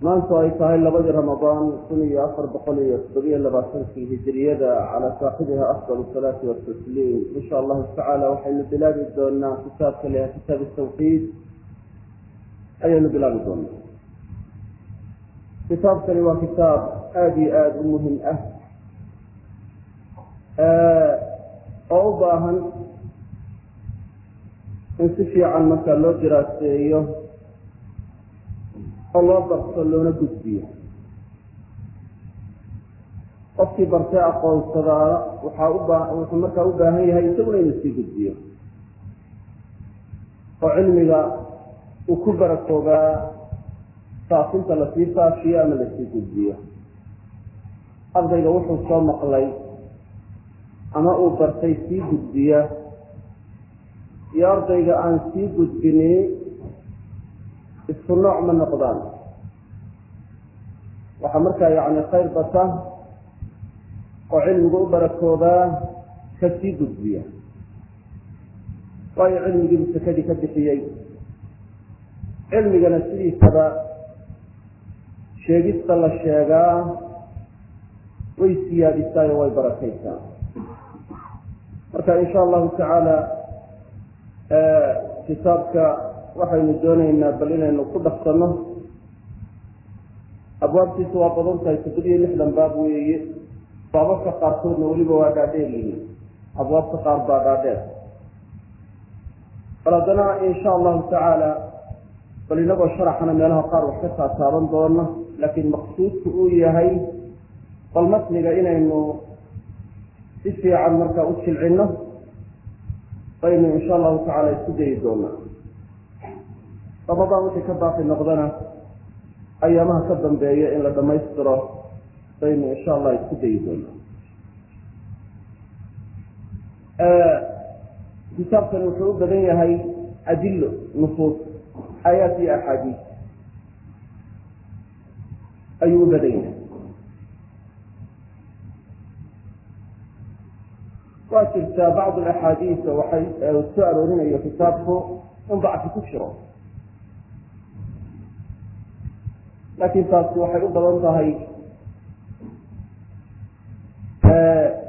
maantu ay tahay labadii ramadaan kun iyo afar boqol iyo toddobiyo labaatankii hijiriyada calaa saaxibiha afdal salaati watasliim insha allahu tacaala waxaynu bilaabi doonaa kitaabka leha kitaab tawxiid. Ayaynu bilaabi doonaa. Kitaabkani waa kitaab aada iyo aada u muhiim ah oo u baahan in si fiican markaa loo diraaseeyo oo loo barto loona gudbiyo. Qofkii bartee aqoonsadaana waxaa wuxuu markaa u baahan yahay isaguna inuu sii gudbiyo. Oo cilmiga uu ku barakoogaa faafinta la sii faafiyo ama la sii gudbiyo. Ardayga wuxuu soo maqlay ama uu bartay sii gudbiya. Iyo ardayga aan sii gudbini isku nooc ma noqdaan. Waxaa markaa yani khayr bata oo cilmiga u barakoodaa ka sii gudbiya. Waayo cilmigiibu sakadii ka bixiyey. Cilmigana sidiisaba sheegista la sheegaa way siyaadisaayo way barakaysaa. Marka insha allahu tacaala kitaabka waxaynu doonaynaa bal inaynu ku dhaqsanno. Abwaabtiisa waa badan tahay toddobiyo lixdan baab weeye. Baababka qaarkoodna weliba waa dhaadheer yihiin abwaabka qaar baa dhaadheer. Bal haddana insha allahu tacaala bal inagoo sharaxana meelaha qaar wax ka taataaban doona laakiin maqsuudku uu yahay bal matniga inaynu si fiican markaa u jilcinno baynu insha allahu tacaala isku dayi doonaa ramadaan wixii ka baaqi noqdana ayaamaha ka dambeeya in la dhamaystiro baynu insha allah isku dayi doonaa. Kitaabkani wuxuu u badan yahay adillo nufuus aayaat iyo axaadiis. Ayuu u badan yahay. Waa jirtaa bacd axaadiisa waxay soo aroorinayo kitaabku in dacfi ku jiro laakiin taasi waxay u badan tahay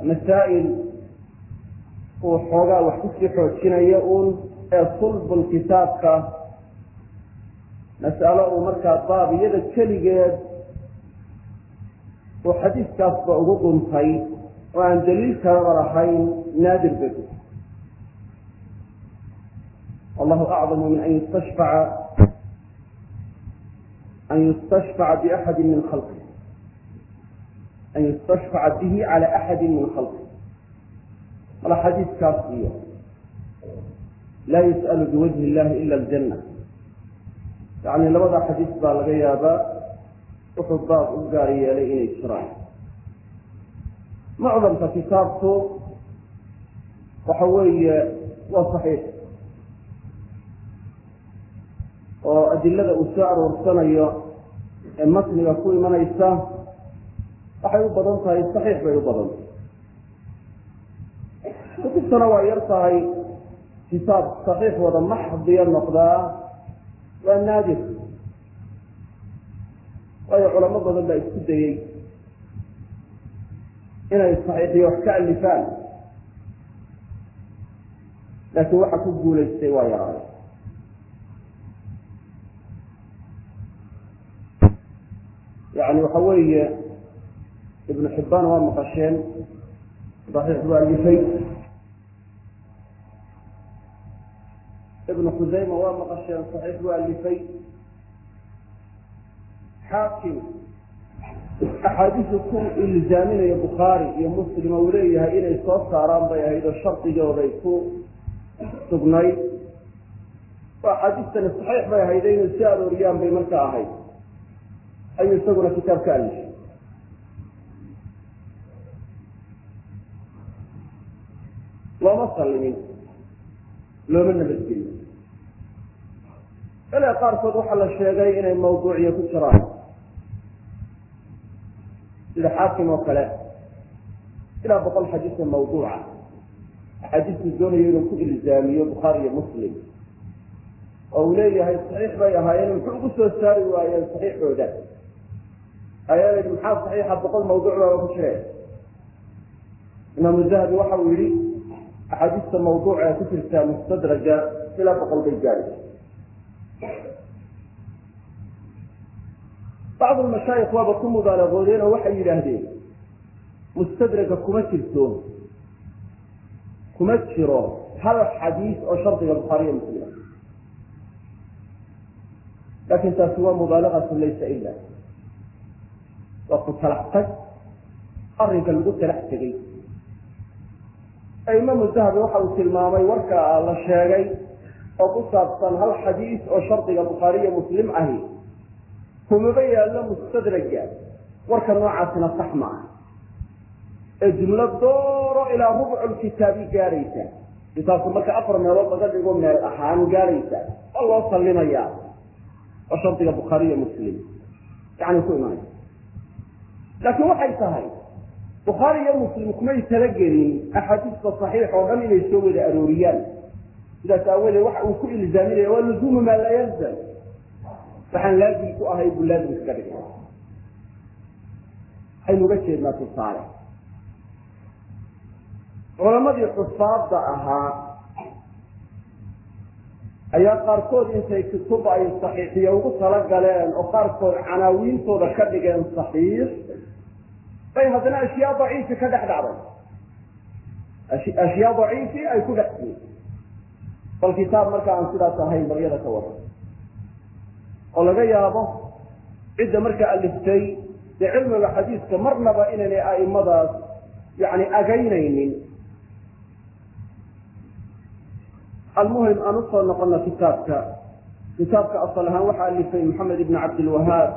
masaa'il uu xoogaa wax ku sii xoojinayo uun ee sulbul kitaabka. Mas'alo uu markaa baabiyada keligeed uu xadiiskaasba ugu dhuntay oo aan daliil kalaba lahayn naadir bay ku allahu acdamu min an yustashfaca an yustashfaca biaxadi min khalqi an yustashfaca bihi cala axadi min khalqi mala xadiiskaas iyo laa yus'alu biwajhi illahi ila aljanna yacni labada xadiis baa laga yaabaa wuxuu baab u gaar yeelay inay jiraan mucdamka kitaabku waxa weeye waa saxiix oo adilada uu soo aroorsanayo ee matniga ku imanaysa waxay u badan tahay saxiix bay u badan. Tahay kutubtana waa yar tahay kitaab saxiix wada maxdiya noqdaa waa naadir. Waayo culamo badan baa isku dayey inay saxiixiyo wax ka alifaan. Laakiin waxa ku guulaystay waa yaraaday yani waxa weeye ibnu xibbaan waa maqasheen saxiix buu alifay ibnu khusayma waa maqasheen saxiix buu alifay xaakim axaadiisu ku ilzaaminayo bukhaari iyo muslim uu leeyahay inay soo saaraan bay ahayd oo shardigooday ku sugnayd oo axaadiistani saxiix bay ahayd inay soo arooriyaan bay markaa ahayd ayuu isaguna kitaab ka alifay looma sallimin looma nabadgelin ilaa qaarkood waxaa la sheegay inay mawduuciyo ku jiraan sida xaakim oo kale ilaa boqol xadiisa mawduuca axaadiisku doonayo inuu ku ilzaamiyo bukhaari iyo muslim oo uu leeyahay saxiix bay ahaayeen muxuu ugu soo saari waayeen saxiixooda yidhi maxaa saxiixa boqol mawduuc baaba ku jireen imaamu zahabi waxa uu yihi axaadiista mawduuca ee ku jirtaa mustadraja ilaa boqol bay gaari. Bacdu mashaayik waaba ku mubaalagoodeen oo waxay yidhaahdeen mustadraga kuma jirto kuma jiro hal xadiis oo shardiga bukhaariya muslima laakin taasi waa mubaalagatu laysa ila waa ku talax tag arrinka lagu talax tegay imaamu dahabi waxa uu tilmaamay warka la sheegay oo ku saabsan hal xadiis oo shardiga bukhaariya muslim ahi. Kumaba yaallo mustadraga warka noocaasina sax ma ah ee jumlo dooro ilaa rubcu kitaabi gaadhaysa kitaabku marka afar meelood laga dhigo meel ahaan gaadhaysa waa loo sallimayaa oo shardiga bukhaariya muslim. Yani ku imanaya laakiin waxay tahay bukhaari iyo muslim kumay talagelin axaadiista saxiix oo dhan inay soo wada arooriyaan. Sidaas aawadeed waxa uu ku ilzaaminaya waa luzuumu maa laa yalzam. Waxaan laazim ku ahay buu laazim kaga dhigay. Waxaynu uga jeednaa tusaale. Culamadii xufaadda ahaa ayaa qaarkood intay kutub ay saxiixiya ugu talagaleen oo qaarkood canaawiintooda ka dhigeen saxiix bay haddana ashyaa daciifi ka dhex dhacday. Ashyaa daciifi ay ku dhex timi bal kitaab marka aan sidaas ahayn baryada ka waran. Oo laga yaabo cidda markaa aliftay dee cilmiga xadiiska marnaba inaynay a'imadaas yani agaynaynin. Almuhim aan u soo noqono kitaabka. Kitaabka asal ahaan waxaa alifay maxamed ibn cabdilwahaab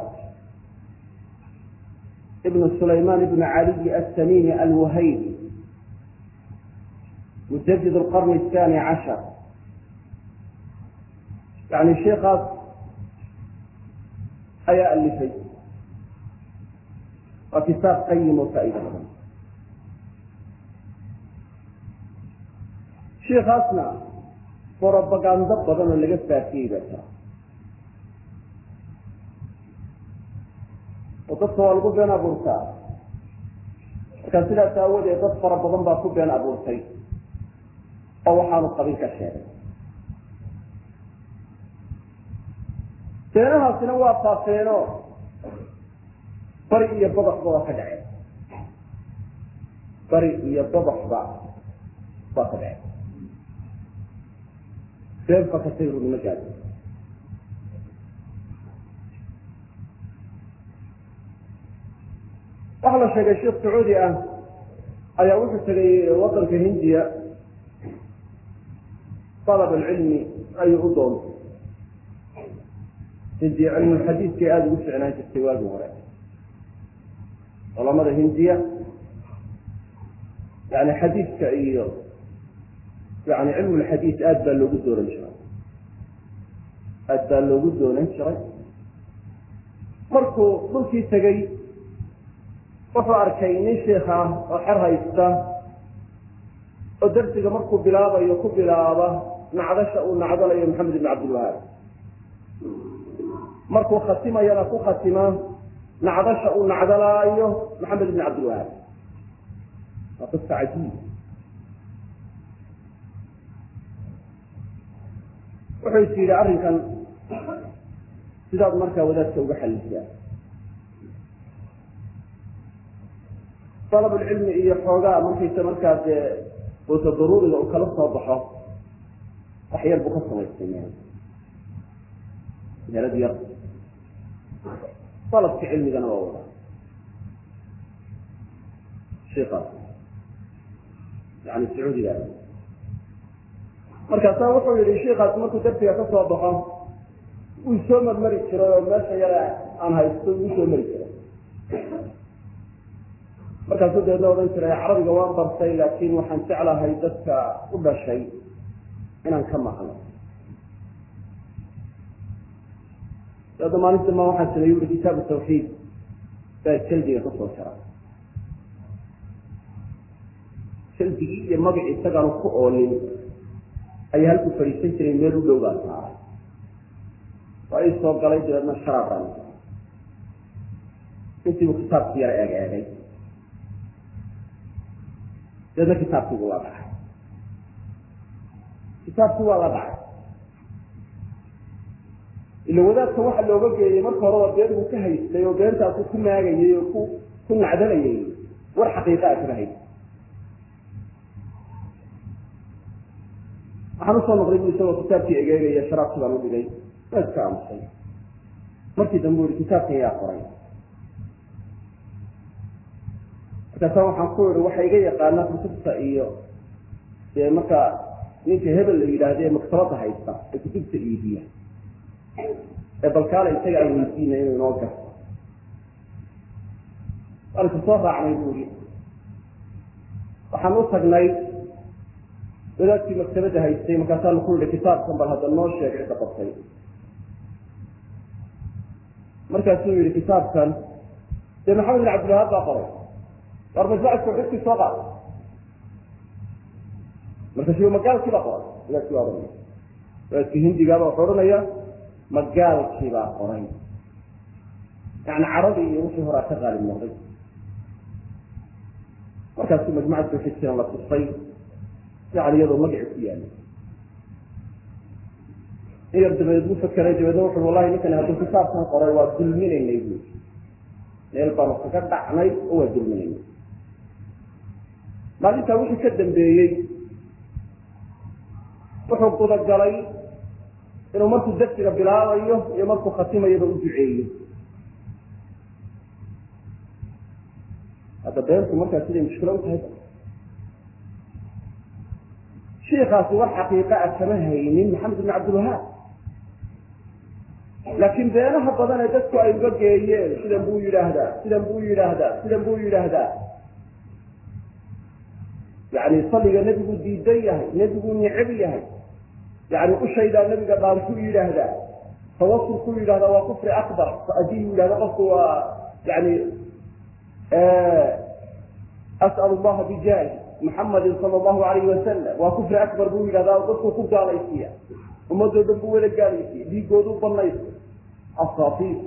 ibn sulayman ibn caliy atamimi alwahaybi mujadid alqarni athani cashar yani sheikaas ayaa alifay waa kitaab qayim oo faa'iida badan sheikaasna borobagando badan oo laga faafiyey baa jira oo dadka waa lagu been abuurtaa. Markaa sidaas aawadeed dad fara badan baa ku been abuurtay oo waxaanu qabin ka sheegay. Beenahaasina waa faafeeno bari iyo badaxba waa ka dhaceen. Bari iyo badaxba waa ka dhaceen. Been fakatay runimo gaadi waxaa la sheegay sheekh sacuudi ah ayaa wuxuu tegay wadanka hindiya. Dalab alcilmi ayuu u doontay. Hindiya cilmulxadiidkay aada ugu ficnaan jirtay waagii hore. Culamada hindiya yani xadiidka iyo yani cilmulxadiid aad baa loogu dooran jiray. Aad baa loogu doonan jiray. Markuu dhulkii tegey wuxuu arkay nin sheikh ah oo xer haysta oo darsiga markuu bilaabayo ku bilaaba nacdasha uu nacdalayo maxamed ibn cabdilwahaab markuu khatimayana ku khatima nacdasha uu nacdalaayo maxamed ibn cabdilwahaab waa qisa cajiib wuxuu is yidhi arrinkan sidaad markaa wadaadka uga xalisaa dalabulcilmi iyo xoogaa markaysa markaa dee usa daruuriga uu kala soo baxo wax yar buu ka samaystay meel meelad yar. Dalabka cilmigana waa wadaa sheikaas yani sacuudiga. Markaasaa wuxuu yihi sheikaas markuu darsiga ka soo baxo wuu soo marmari jiray oo meesha yare aan haysto igu soo mari jiray markaasuu dabeedna odhan jiray carabiga waan bartay laakiin waxaan jeclahay dadka u dhashay inaan ka maqlo. Dabeedna maalinta ma waxaan sameeyey uri kitaabu tawxiid. Baa jaldiga ka soo jara jaldigii iyo magacii isagaanu ku oolin ayaa halkuu fadhiisan jiray meel u dhow baa saaray. Waa ii soo galay dabeedna sharaab baan intiibuu kitaabki yara eeg eegay dabeedna kitaabkiibu la dhacay kitaabkii waa la dhacay ila wadaadka waxa looga geeyey marka horeba been buu ka haystay oo beentaasu ku maagayey oo ku ku nacdalayay. War xaqiiqa a kaga haysta waxaan u soo noqday bu isagoo kitaabkii egeegaya sharaabkii baan udhigay waa iska aamusay. Markii dambe u ihi kitaabkan yaa qoray markaasa waxaan ku ihi waxa iga yaqaana kutubta iyo dee marka ninka hebel la yidhaahda ee maktabada haysta ee kutubta iibiya ee balkaale isaga aan weydiina inuu inoo garto. Waan soo raacnay buuri waxaan u tagnay wadaadkii maktabadda haystay markaasaanu ku yihi kitaabkan bal hadda noo sheeg cidda qabtay. Markaasuu yihi kitaabkan dee maxamed bin cabdilwahaab baa qoray war masacadku xidkii soo qaad markaasu magaalkii baa qoray wadaadkii baa ohanaya wadaadkii hindigaaba wuxuu odhanaya magaalkii baa qoray yani carabi iyo wixii horaa ka qaalib noqday markaasuu majmucad tawxiidkiina la tusay yani iyadoo magaci ku yaalla in yar dabadeed buu fakeray dabeedna wuxu wallahi ninkan hadduu kitaabkan qoray waa dulminaynay bu meel baanu kaga dhacnay oo waa dulminaynay maalintaa wixii ka dambeeyey wuxuu gudagalay inuu markuu darsiga bilaabayo iyo markuu khatimayaba u duceeyo hadda beentu markaa siday mushkilo u tahay. Shiikaasi wax xaqiiqa a kama haynin maxamed ibn cabdilwahaab laakiin beenaha badan ee dadku ay uga geeyeen sidan buu yidhaahdaa sidan buu yidhaahdaa sidan buu yidhaahdaa yani salliga nebiguu diidan yahay nebiguu neceb yahay. Yani ushaydaa nebiga dhaan ku yidhaahdaa. Tawasul ku yidhahdaa waa kufri akbar. Haddii yidhahda qofku waa yani as'al allaha bijaahi muxamadin sala allahu alayhi wasalam waa kufri akbar buu yidhahdaa dadku ku gaalaysiiya. Ummadoo dhan buu wada gaalaysiiya dhiigoodu banaysa asaatiir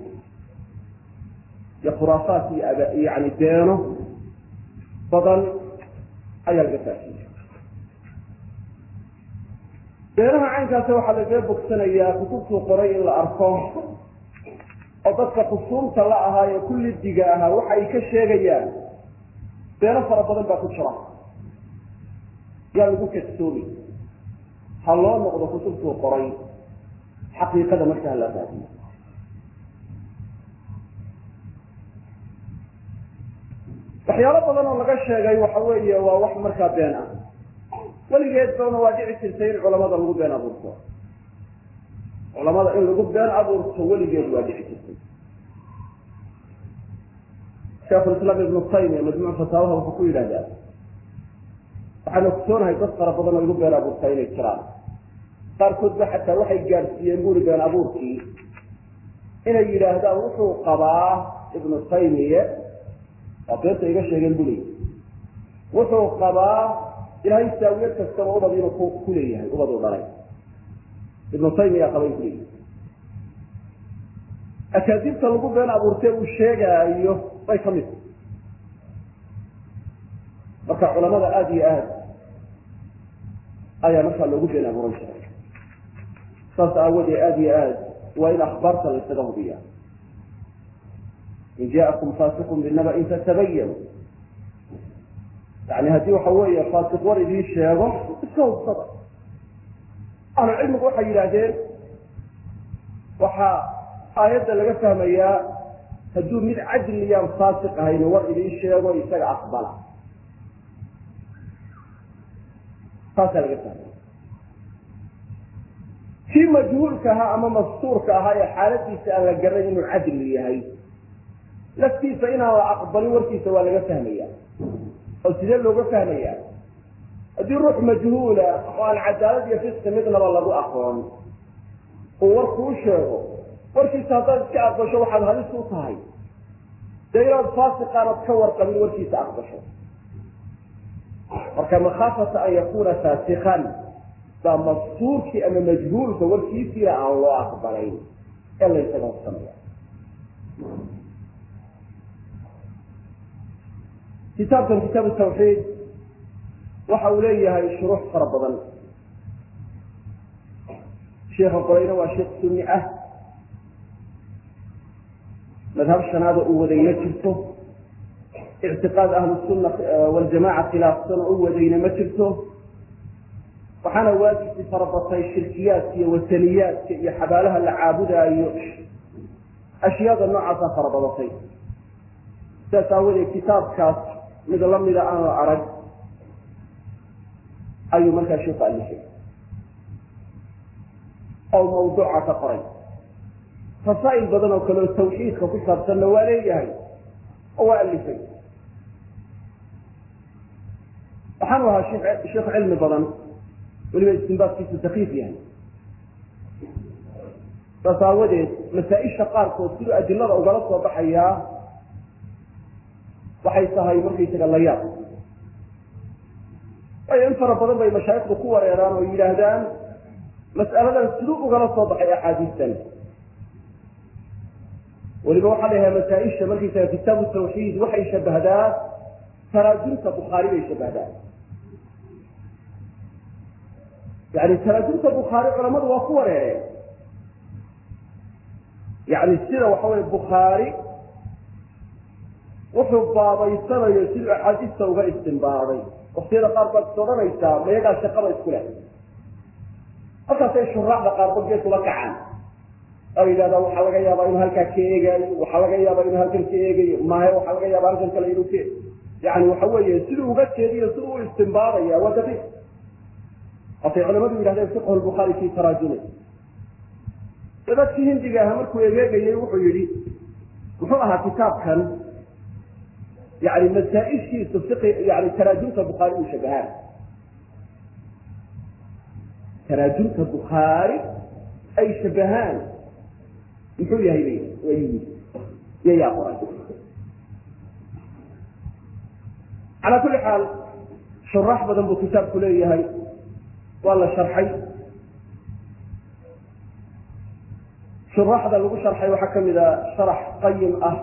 iyo khuraafaat iyo yani beeno badan ayaa laga faasiya beenaha caynkaasa waxaa lagaga bogsanayaa kutubtuu qoray in la arko oo dadka kusuumta la ahaa ee kulli diga ahaa waxa ay ka sheegayaan beeno fara badan baa ku jira. Yaa lagu kadsoomi ha loo noqdo kutubtuu qoray xaqiiqada marka hala raadiyo waxyaalo badan oo laga sheegay waxa weeye waa wax markaa been ah. Weligeed bana waa dhici jirtay in culamada lagu been abuurto. Culamada in lagu been abuurto weligeed waa dhici jirtay. Sheekhulislaam ibnu taymiya majmuuc fataawaha wuxuu ku yidhahdaa waxaan ogsoonahay dad fara badan oo igu been abuurtaa inay jiraan. Qaarkood ba xataa waxay gaadhsiiyeen buri been abuurkii. Inay yidhaahdaan wuxuu qabaa ibnu taymiye waa beenta iga sheegeen buli. Wuxuu qabaa ilahay saawiyad kastaba ubad inuu ku leeyahay ubad u dhalay. Ibnu taymiya qabay kuleeyahay akaadibta lagu been abuurtee uu sheegaayo bay ka mid. Marka culamada aada iyo aad ayaa markaa loogu been abuuran jiray saas aawadee aada iyo aad waa in akhbaarta la ysaga hubiya in jaakum fasiqun binaba'in fatabayanu yani haddii waxa weeye faasiq war idiin sheego iska hubsada ahlu cilmigu waxay yidhaahdeen waxaa aayadda laga fahmayaa hadduu mid cadliyaan faasiq ahayn war idiin sheego isaga aqbala saasaa laga fahmaya kii majhuulka ahaa ama mastuurka ahaa ee xaaladiisa aan la garanay inuu cadli yahay laftiisa inaan la aqbalin warkiisa waa laga fahmaya. Oo sidee looga fahmaya? Haddii ruux majhuula oo aan cadaalad iyo fisqi midnaba lagu aqoon. Uu war kuu sheego warkiisa haddaad iska aqbasho waxaad halis u tahay. Dee inaad faasiqaanad ka warqabin warkiisa aqbasho. Marka makhaafata an yakuna faasikan baa mastuurkii ama majhuulka warkiisiina aan loo aqbalayn ee laysaga horsanaya kitaabkan kitaab tawxiid waxa uu leeyahay shuruux fara badan. Sheikha qorayna waa sheekh sunni ah. Madhab shanaada uu waday ma jirto. Ictiqaad ahlusunna waljamaca khilaafsan oo u wadayna ma jirto. Waxaana waajibkii farabatay shirkiyaadka iyo wasaniyaadka iyo xabaalaha la caabudaayo. Ashyaada noocaasa farabadatay sidaas aawadeed kitaabkaas mid lamida la arag ayuu markaa sheeku alifay. Oo mawduuca ka qoray. Rasaa'il badan oo kale oo tawxiidka ku saabsanna waa leeyahay oo waa alifay. Waxaanu ahaa sheekh cilmi badan weliba istinbaadkiisu dakiif yahay. Saas aawadeed masaa-isha qaarkood siduu adilada ugala soo baxayaa waxay tahay markaysaga la yaab waayo in fara badan bay mashaayikdu ku wareeraan oo yidhaahdaan mas'aladan siduu ugala soo baxay axaadiistan. Weliba waxaa la masaa-isha markaysaga kitaabu tawxiid waxay shabahdaa taraajumta bukhaari bay shabahdaa. Yani taraajumta bukhaari culamadu waa ku wareereen. Yani sida waxa weye bukhaari wuxuu baabaysanayo siduu axaadiista uga istinbaaday. Waktiyada qaar baad is odhanaysaa mayagaa shaqada isku leh markaasay shuraaxda qaarkood gees ula kacaan. Oo yidhahdaa waxaa laga yaabaa inuu halkaa ka eegaayo waxaa laga yaabaa inuu halkan ka eegayo mahe waxaa laga yaabaa halkan kale inuu ka yani waxa weeye siduu uga jeediyo siduu u istinbaadaya waa daqiiq. Waatay culamadu yidhahdeen fiqhu lbukhaari fi taraajumi. Dadkii hindiga aha markuu egeegayey wuxuu yihi muxuu ahaa kitaabkan yani masaaishiisu yani taraajumta bukhaari uu shabahaan taraajumta bukhaari ay shabahaan muxuu yahay bay waa yimid iyo yaa qoray calaa kulli xaal shuraax badan buu kitaabku leeyahay waa la sharxay shuraaxda lagu sharxay waxaa ka mid a sharax qayim ah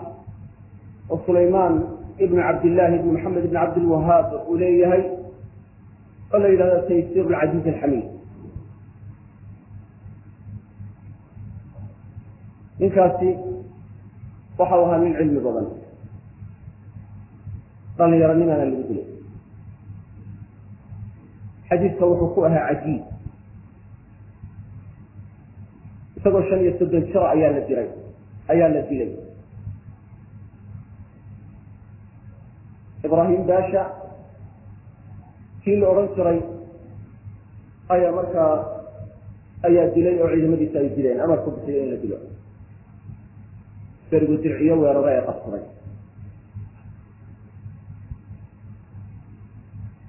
oo sulaymaan ibn cabdillahi ibn maxamed ibn cabdilwahaab uu leeyahay oo la yidhahdo taysir lcaziiz alxamiid ninkaasi waxau ahaa nin cilmi badan. Dhalinyaronimana lagu dilay. Xadiidka wuxuu ku ahaa cajiib. Isagoo shan iyo soddon jiro ayaa la diray ayaa la dilay ibrahim basha kii la odhan jiray ayaa markaa ayaa dilay oo ciidamadiisa ay dileen amar ku bixiyay in la dilo. Berigu dirciyo weeraro ee qabsaday.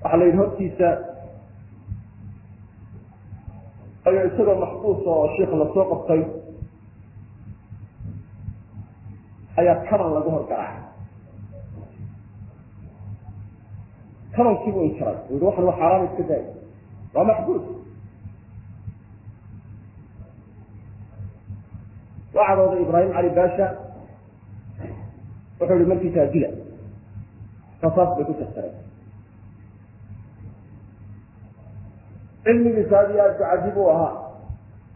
Waxaa la yidhi hortiisa ayaa isagoo maxbuus oo shiik la soo qabtay ayaa kaban lagu horgaraacay kabankii buu inkiray u yihi waxan waa xaaraan iska daay waa maxbuus waa cadooday ibraahim cali basha wuxuu yihi markiisaa dila rasaas bay ku jartareen cilmigiisa aad iyo aad ba cajiib u ahaa.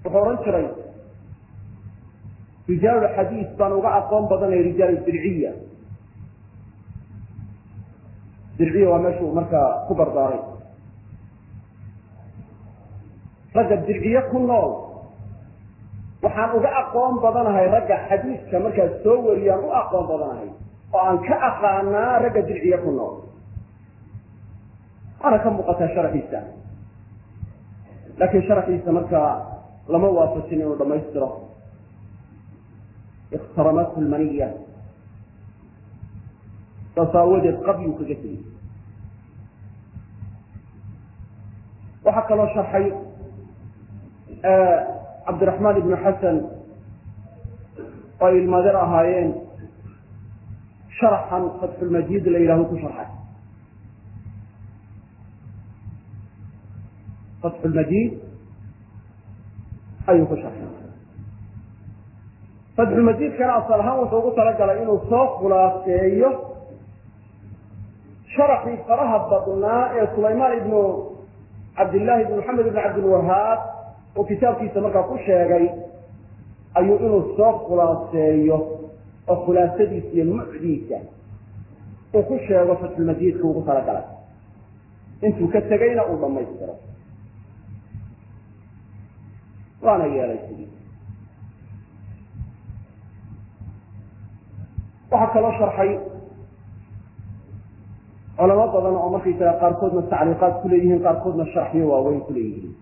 Wuxuu odhan jiray rijaalu xadiis baan uga aqoon badanay rijaal dirciya dirciya waa meeshuu markaa ku barbaaray. Ragga dirciye ku nool. Waxaan uga aqoon badanahay ragga xadiiska markaas soo wariyaan u aqoon badanahay oo aan ka aqaanaa ragga dirciye ku nool. Waana ka muuqataa sharaxiisa. Laakiin sharaxiisa markaa lama waafajin inuu dhamaystiro ikhtaramathu lmaniya saas aawadeed qabyuu kaga tegey. Waxaa kaloo sharxay cabdiraxmaan ibnu xasan oo ay ahaayeen sharaxan fatxulmajiid la yidhahdo ku sharxay. Fatxulmajiid ayuu ku sharxay. Fatxulmajiidkana asal ahaan wuxuu ugu talagalay inuu soo khulaaseeyo sharaxii faraha badnaa ee sulaymaan ibnu cabdillahi ibn maxamed ibn cabdilwahaab oo kitaabkiisa markaa ku sheegay ayuu inuu soo khulaaseeyo oo khulaasadiisa iyo mucdiisa uu ku sheego fatxulmajiidka ugu talagalay intuu ka tegayna uu dhamaystiro waana yeelay sidii. Waxaa kaloo sharxay culamo badan oo markaysaga qaarkoodna tacliiqaad ku leeyihiin qaarkoodna sharxiyo waaweyn ku leeyihiin.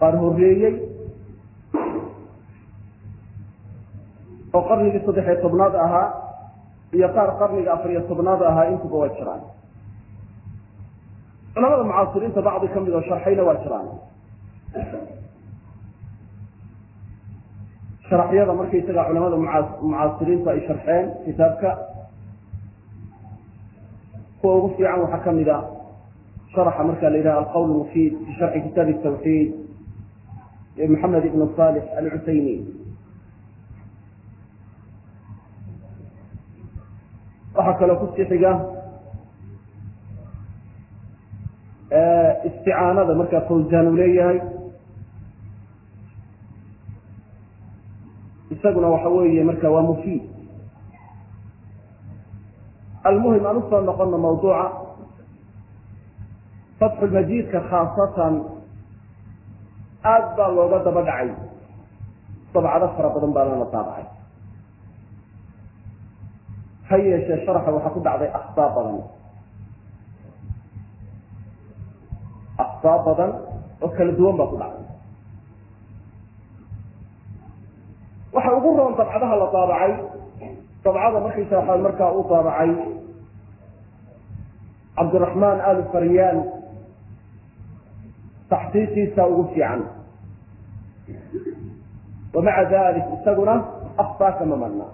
Qaar horeeyey oo qarnigii saddex iyo tobnaad ahaa iyo qaar qarniga afar iyo tobnaad ahaa intuba waa jiraan. Culamada mucaasiriinta bacdi ka mid oo sharxayna waa jiraan. Sharaxyada markaysaga culamada mucaasiriinta ay sharxeen kitaabka kuwa ugu fiican waxaa ka mid a sharaxa marka la yidhaha alqawl mufiid fi sharxi kitaabi tawxiid maxamed ibn salix alcusayni waxaa kaloo ku sii xiga isticaanada markaa fawzan uu leeyahay. Isaguna waxa weeye marka waa mufiid almuhim aan u soo noqono mawduuca. Fatxulmajiidka khaasatan aad baa looga daba dhacay. Dabcado fara badan baa lana taabacay ha yeeshee sharaxa waxaa ku dhacday akhtaa badan. Akhtaa badan oo kala duwan baa ku dhacday. Waxa ugu roon dabcadaha la daabacay dabcada markaysa waxaa markaa u daabacay cabdiraxmaan ali faryaan taxqiiqiisa ugu fiican. Wamaca dalik isaguna akhtaa kama marna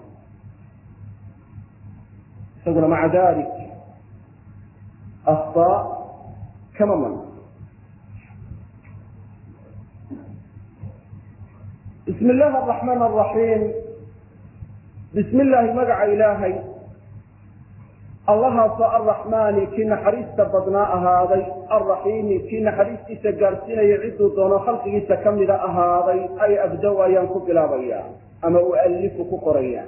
isaguna maca dalik akhtaa kama marna bismi illaahi araxmaan araxiim bismi illaahi magaca ilaahay allahaasoo arraxmaani kii naxariista badnaa ahaaday. Alraxiimi kii naxariistiisa gaadhsiinaya cidduu doono khalqigiisa ka mida ahaaday. Ay abdow ayaan ku bilaabayaa ama ualifu ku qorayaa.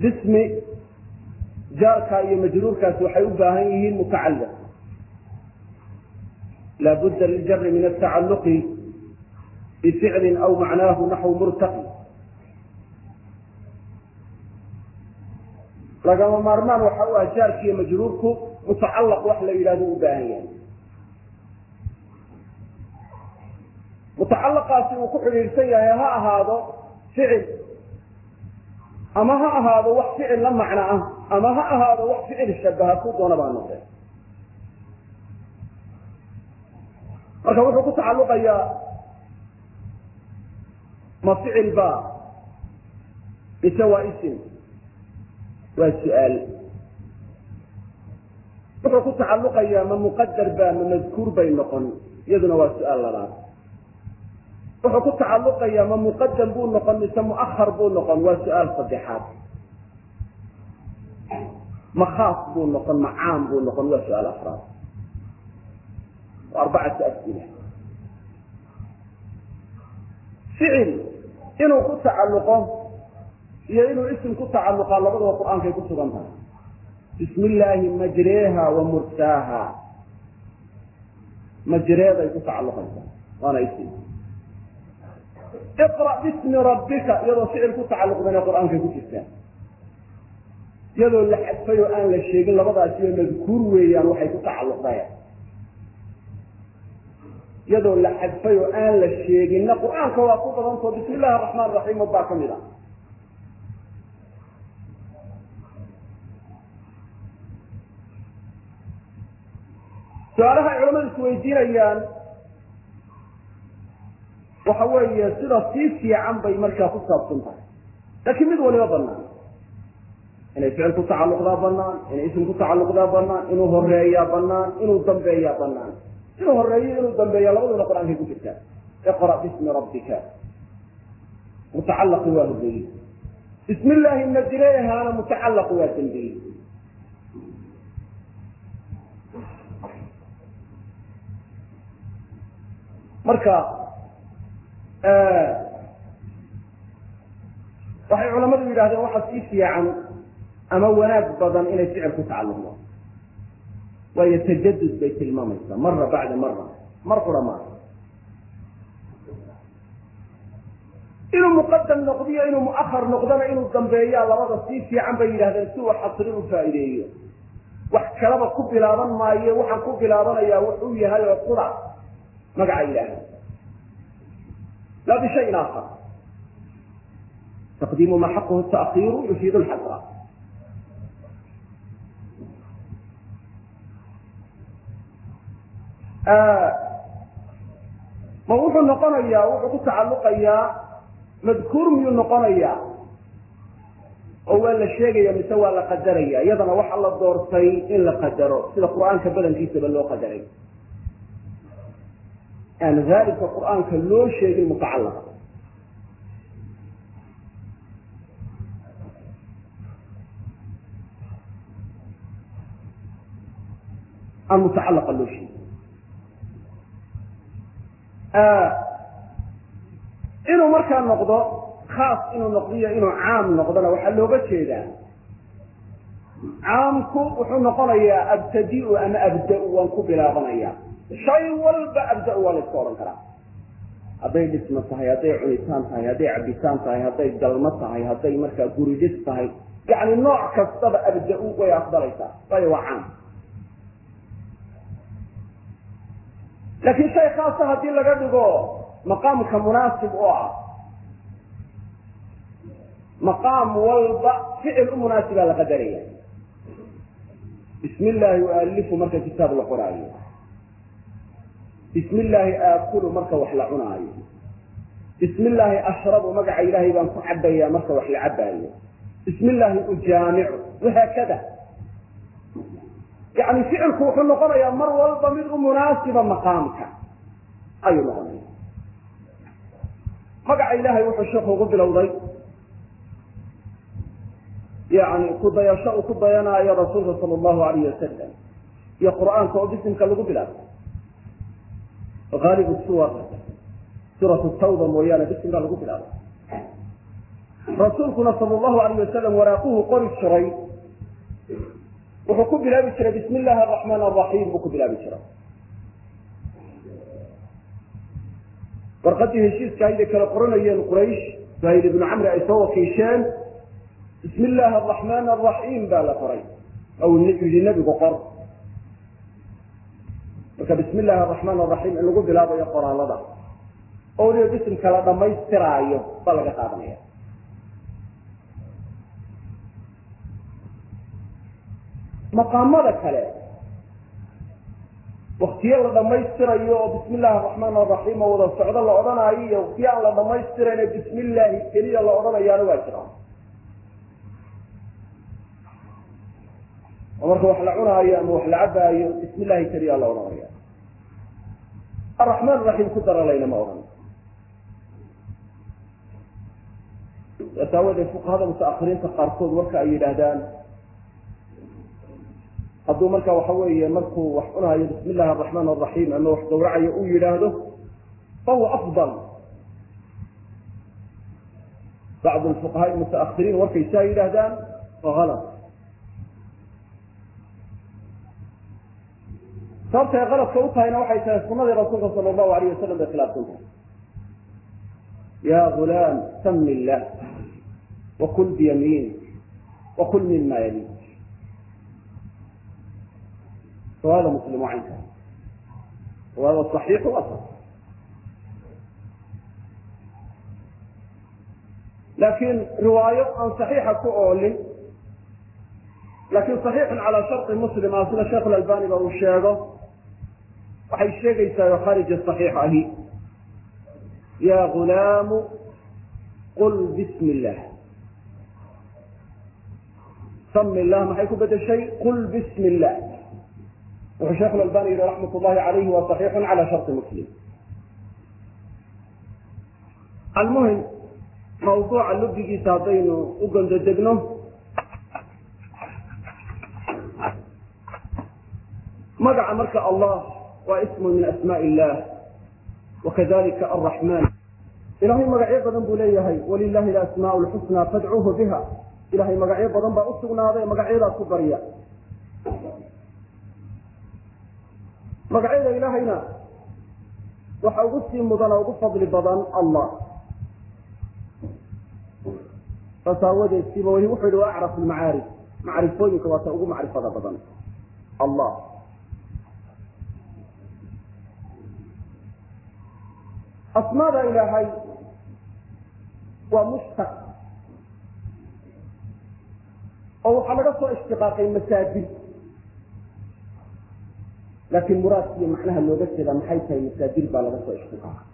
Bismi jaarkaa iyo majruurkaasi waxay u baahan yihiin mutacalliq. Laabudda liljari min atacaluqi bficli aw macnaahu naxw murtaqi lagama maarmaan waxa u ah jaarkiiyo majruurku mutacalaq wax la yidhahdo u baahan yahay mutacalaqaasi uu ku xidhiidhsan yahay ha ahaado ficil ama ha ahaado wax ficil la macno ah ama ha ahaado wax ficil shabaha ku doona baa noqdee marka wuxuu ma ficil ba? Mise waa isim waa su'aal. Wuxuu ku tacaluqayaa ma muqadar ba ma madkuur bay noqon iyaduna waa su'aal labaad. Wuxuu ku tacaluqayaa ma muqadam buu noqon mise muahar buu noqon waa su'aal saddexaad. Ma khaas buu noqon ma caam buu noqon waa su'aal afraad. Arbacatu asila ficil inuu ku tacaluqo iyo inuu isim ku tacaluqaa labadaba qur'aankay ku sugan tahay. Bismi illaahi majreeha wa mursaaha majreeday ku tacaluqaysa waana isim iqra bismi rabbika iyadoo ficil ku tacaluqdana qur'aankay ku jirtaa. Iyadoo la xadfay oo aan la sheegin labadaasiba madkuur weeyaan waxay ku tacalluqdeen iyadoo la xadfay oo aan la sheeginna qur'aanka waa ku badantao bismi illahi araxmaan raxiim baa ka mid a. Su'aalaha ay culamadu isweydiinayaan waxa weeye sida sii fiican bay markaa ku saabsan tahay. Laakiin mid waliba banaan inay ficil ku tacalluqdaa banaan inay ism ku tacalluqdaa banaan inuu horeeyaa banaan inuu dambeeyaa banaan inuu horeeyo inuu dambeeya labaduna qur'aankay ku jirtaa iqra bismi rabbika. Mutacallaqi waa horeeye bismi illaahi nadireehaana mutacallaqi waa dambeeye marka waxay culamadu yidhahdeen waxa sii fiican ama wanaag badan inay ficil ku tacalluqdo waayo tajadud bay tilmaamaysaa. Mara bacda mara mar qura maa inuu muqadam noqdiyo inuu muahar noqdona inuu dambeeyaa labada sii fiican bay yidhahdeen si uu xasrin u wax kalaba ku bilaaban maayo waxaan ku bilaabanayaa wuxuu yahay oo qura magaca ilaahay. La bishayin aakhar taqdiimu ma xaquhu yufiidu lxasra ma wuxuu noqonayaa wuxuu ku tacalluqayaa madkuur miyuu noqonayaa? Oo waa la sheegaya mise waa la qadaraya iyadana waxa la doortay in la qadaro sida qur'aanka badankiisaba loo qadaray. Aan haalibka qur'aanka loo sheegin mutacalaqa aan mutacalaqa loo sheegin inuu markaa noqdo khaas inuu noqdiyo inuu caam noqdona waxaa looga jeedaa. Caamku wuxuu noqonayaa abtadi-u ama abda-u waan ku bilaabanaya shay walba abda waa la odhan karaa. Hadday dhismo tahay hadday cunitaan tahay hadday cabitaan tahay hadday galmo tahay hadday markaa guridis tahay. Yani nooc kastaba abda-u way aqbalaysaa waayo waa caam laakiin shay khaasa haddii laga dhigo maqaamka munaasib oo ah maqaam walba ficil u munaasibaa la qadaraya bismi illaahi ualifu marka kitaab la qoraayo. Bismi illaahi aakulu marka wax la cunaayo. Bismi illaahi ashrabu magaca ilaahay baan ku cabayaa marka wax la cabaayo. Bismi illaahi ujaamicu wahaakada yani ficilku wuxuu noqonayaa mar walba mid u munaasiba maqaamka. Ayuu noqonaya magaca ilaahay wuxuu sheekhu ugu bilowday. Yani kudayasho uu ku dayanaayo rasuulka sala allahu alayh wasalam iyo qur'aanka oo bisimka lagu bilaabay. Aalibu suwar suuratu tawba mooyaane bisim baa lagu bilaabay. Rasuulkuna sala allahu alayh wasalam waraaquhu qori jiray wuxuu ku bilaabi jiray bismi illaahi araxmaan araxiim buu ku bilaabi jiray. Warqadii heshiiska ayday kala qoranayeen quraysh suhayl ibnu camri ay soo wakiisheen. Bismi illaahi araxmaan araxiim baa la qoray. Ou yidhi nebigu qor. Marka bismi illaahi araxmaan araxiim in lagu bilaabayo qoraalada oo weliba bisimka la dhammaystiraayo baa laga qaadanaya maqaamada kale. Waktiyo la dhammaystirayo oo bismi illaahi araxmaan araxiim oo wada socdo la odhanaayo iyo waktiyo aan la dhammaystirayno bismi illaahi keliya la odhanayaana waa jiraan oo marka wax la cunaayo ama wax la cabaayo bismi illaahi keliya la odhanaya araxmaan raxiim ku daralayna ma odhan. Saas fuqahada mutaahiriinta qaarkood marka ay yidhaahdaan hadduu marka waxa weeye markuu wax cunaayo bismi illahi araxmaan araxiim ama wax gawracayo uu yidhaahdo fahuwa afdal. Bacdu fuqahaa mutaahiriin markay saa yidhaahdaan alad sababtay qaladka u tahayna waxay tahay sunadii rasuulka sala allahu alayh wasalam bay khilaafsan tahay. Ya gulaam sami illah wakul biyamiin wakul mima yali riwaayada muslim waa caynka riwaayada صaxiixu waa sax laakiin riwaayo aan صaxiixa ku oolin laakiin صaxiixun calaa sharطi muslim ah sida sheekh albaniba uu sheego waxay sheegaysaa oo kharija صaxiix ahi ya gulaamu qul bismi اllah sami llah maxay ku bedeshay qul bismi اllah wuxuu sheekhu albani yihi raxmat ullahi alayhi wa صaxiixun cala shari muslim. Almuhim mawduuca lubigiisa haddaynu u gondodegno. Magaca marka allah waa ismu min asmaai illah wakadalika araxman ilahay magacyo badan buu leeyahay walilahi alasmaa lxusna fadcuuhu biha. Ilahay magacyo badan baa usugnaada magacyadaas ku barya magacyada ilaahayna waxa ugu sii mudan oo ugu fadli badan allah. Saas aawadeed siba wuxuu yihi wa acraf lmacaarif macrifooyinka waa ta ugu macrifada badan. Allah. Asmaada ilaahay waa mushtaq. Oo waxaa laga soo ishtiqaaqay masaajid laakiin muraadkiiyo macnaha looga jeeda maxay tahay masaajid baa laga soo ishtiqaaqay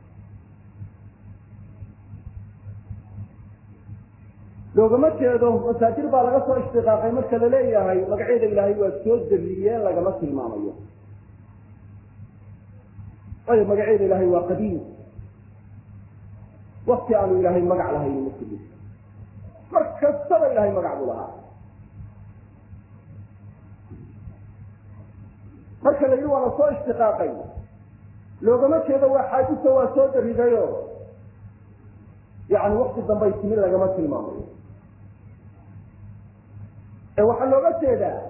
loogama jeedo masaajid baa laga soo ishtiqaaqay marka la leeyahay magacyada ilaahay waa soo dariyeen lagama tilmaamayo. Waayo magacyada ilaahay waa qadiim. Wakti aanu ilaahay magac lahayn ma jiro mar kastaba ilahay magac buu lahaa marka la yidhi waa la soo ishtiqaaqay. Loogama jeedo waa xaadisa waa soo daridayo yani wakti dambay timid lagama tilmaamayo. Ee waxaa looga jeedaa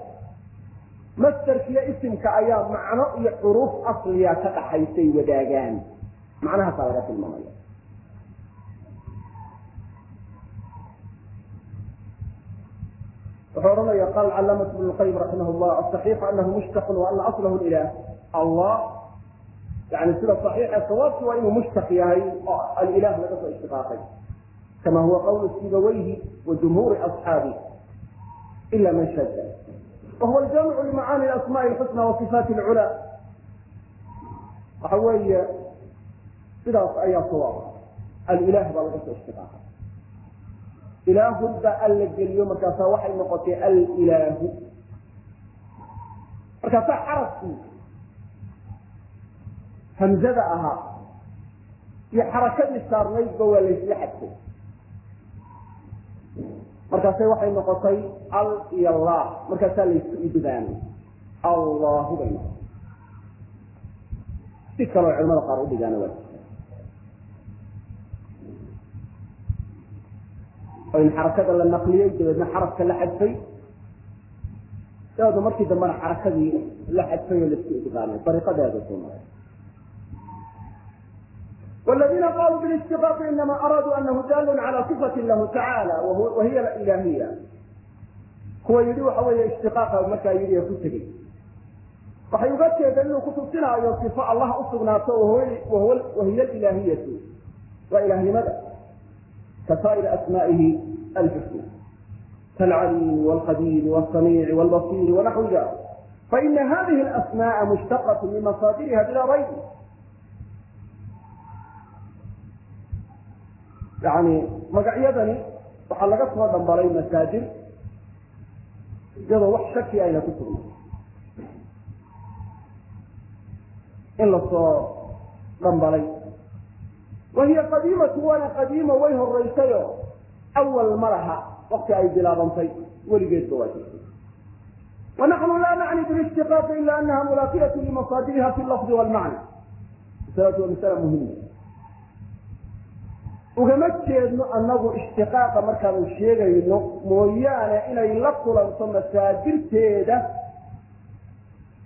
masderkiyo isimka ayaa macno iyo xuruuf asliya ka dhaxaysay wadaagaan. Macnahaasaa laga tilmaamaya wuxuu odhanaya qaal calaamatu ibn lqayim raximah llah asaxiixu anahu mushtaqun wa ana aslahu lilah allah yani sida saxiixa sawaabki waa inuu mushtaq yahay oo alilah laga soo ishtiqaaqay. Kama huwa qawlu sibawayhi wa jumhuuri asxaabi ila man shada wahuwa aljamicu limacaani asmaءi lxusna wa sifaati waxa weeye sidaas ayaa sawaab. Alilah baa laga soo ishtiqaaqay ilaahun baa alla geliyo markaasaa waxay noqotay alilaahu markaasaa xarafkii hamzada ahaa iyo xarakadii saarnaydba waa laysla xadfay markaasay waxay noqotay al iyo allah markaasaa laysku idbaanay allahu bay noqotay si kaloo culamada qaar u dhigaana waa oo in xarakada la naqliyey dabeedna xarafka la xadfay dabeedna markii dambena xarakadii la xadfay oo laisku idbaanay ariiqadeeda soo maray والذين قالوا بالاستقاق إنما أرادوا أنه دال على صفة له تعالى وهو وهي الإلهية هو يدي وحوي اشتقاق مكا يدي كتبي waxay uga jeedeen inuu kutusinaayo sifo allah usugnaato wahiy ilahiyatu waa ilahnimada kasaa'ir asmaa'ihi alxusna kaalcaliim waalqadiir waalsamiic waalbasiir wanaxwi dalik faina hadihi alasmaءa mushtaqat min masaadiriha bilaa rayb yani magacyadani waxaa laga soo dhambalay masaajid iyadoo wax shaki ayna ku sugna in la soo dhambalay wahiya qadiimatu waana qadiima way horaysayo awal ma laha ay bilaabantay weligeedba waa jirtay wanaxnu laa nacni bilishtiqaaqi ila anaha mulaaqiyatu limasaadiriha fi lafdi walmacna masalatu waa masala muhima ugama jeedno annagu ishtiqaaqa markaanu sheegayno mooyaane inay la kulanto masaajirteeda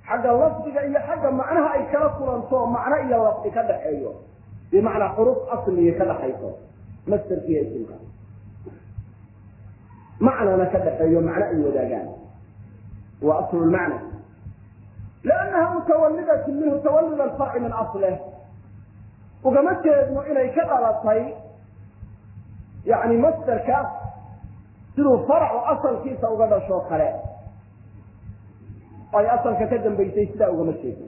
xagga lafdiga iyo xagga macnaha ay kala kulanto macno iyo lafdi ka dhaxeeyo bimacnaa xuruf asliga ka dhaxayso masderkiiyo isimka macnana ka dhaxeeyo macno ay wadaagaan waa aslu lmacna liannaha mutawalidatun minhu tawalud alfarci min aslih ugama jeedno inay ka dhalatay yani masderka siduu faracu asalkiisa uga dhashoo kale ay asalka ka dambaysay sidaa ugama jeedno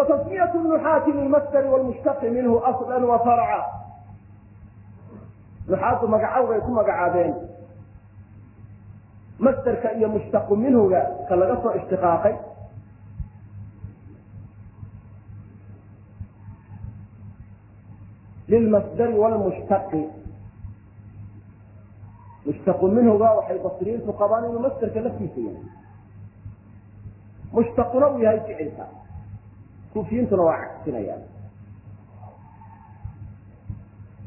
وتصمية النحاة للمsdr والمشتق minhu أصلا وفرعا نxaatu magacow bay ku magacaabeen masderka iyo mushtaqu minhuga ka laga soo ishtiqaaqay lilmasdari wlmushtaqi mushtaqu minhuga waxay basriyiintu qabaan inuu masderka laftiisa yahay mushtaquna uu yahay ficilka kuufiyintuna waa cagsinayaan.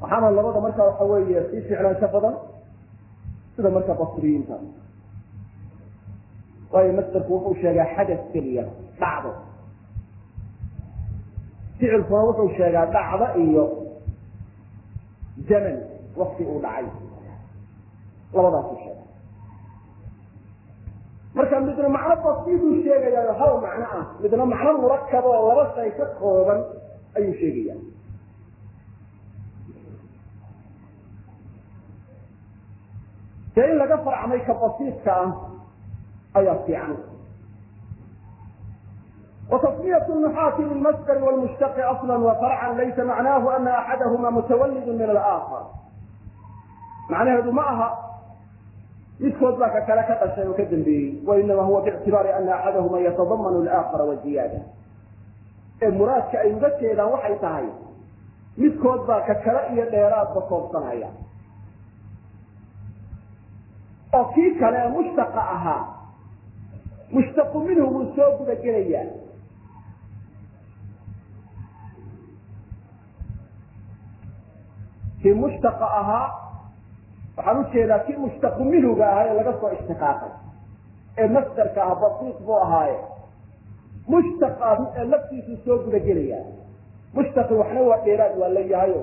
Waxaana labada marka waxa weeye sii ficnaansho badan sida marka basriyiinta waayo masderku wuxuu sheegaa xadas keliya dhacdo. Ficilkuna wuxuu sheegaa dhacdo iyo zaman wakti uu dhacay. Labadaasu sheega marka midna macno basiiduu sheegayaayo hal macno ah midna macno murakab oo laba shay ka kooban ayuu sheegaya dee in laga farcmay ka basiidka ah ayaa fiican وتصمية النحاة للمsdr والمشتق أصلا وفرعا laysa معناه أن أحadهma متولد min الآخر macnaheedu ma aha midkood baa ka kale ka dhashay oo ka dambeeyey wainama huwa bictibaari ana axadahuma yatadamanu alaakara waziyaada ee muraadka ay uga jeedaan waxay tahay midkood baa ka kale iyo dheeraadba koobsanaya. Oo kii kale ee mushtaqa ahaa mushtaqu minhu buu soo guda gelayaa kii mushtaqa ahaa waxaan u jeedaa kii mushtaqu minhuga ahaa ee laga soo ishtiqaaqay ee masdarka ah basiiq buu ahaaye. Mushtaqa ee laftiisuu soo guda gelayaa mushtaqi waxna waa dheeraad waa la yahayo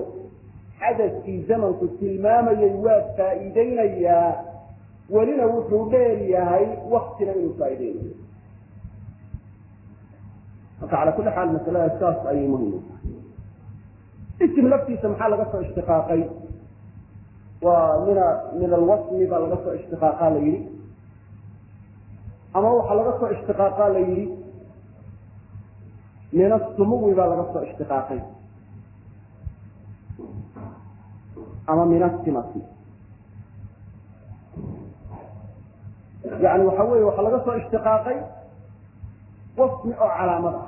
xadaskii zamanku tilmaamayay waa faa'iideynayaa welina wuxuu dheer yahay waktina inuu faaideynayo marka cala kuli xaal masalada saas ayay muhiim isim laftiisa maxaa laga soo ishtiqaaqay waa mina min alwasmi baa laga soo ishtiqaaqa la yidhi. Ama waxaa laga soo ishtiqaaqa la yidhi min asumuwi baa laga soo ishtiqaaqay ama min asimati yani waxa weeye waxaa laga soo ishtiqaaqay wasmi oo calaamad ah.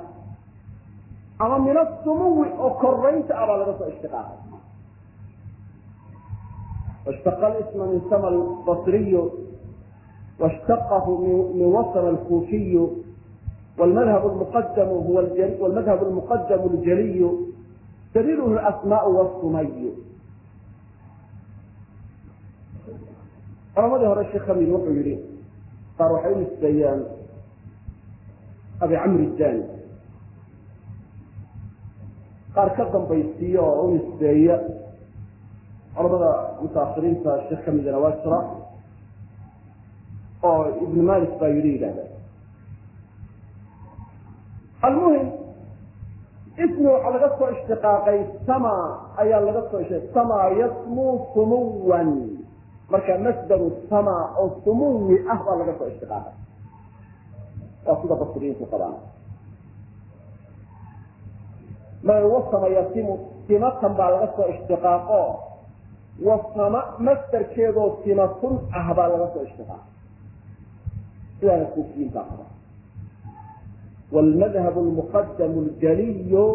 Ama min asumuwi oo koraynta ah baa laga soo ishtiqaaqay washtaqa isma min sama albasriyu washtaqahu min wasl alkuufiyu wlmadhab lmuqadamu huwa wlmadhab lmuqadamu ljaliyu daliilhu asmaau wasumayu culamadii hore sheekh ka mid wuxuu yihi qaar waxay u nisbeeyaan abi camri dani qaar ka dambaysiiya oo u nisbeeya culamada mutaakiriinta sheekh kamidana waa jira oo ibn malik baa yidhi yidhahda almuhim ismi waxaa laga soo ishtiqaaqay sama ayaa laga soo sama yasmu sumuwan. Marka masdaru sama oo sumuwi ah baa laga soo ishtiqaaqay. Waa sida basriyiintu qabaan. Wasama yasimu simatan baa laga soo ishtiqaaqo wasama masdarkeedoo simatun ah baa laga soo ishtiqaaqay sidaana kuufiyiintaa qaba wlmadhab lmuqadamu ljaliyu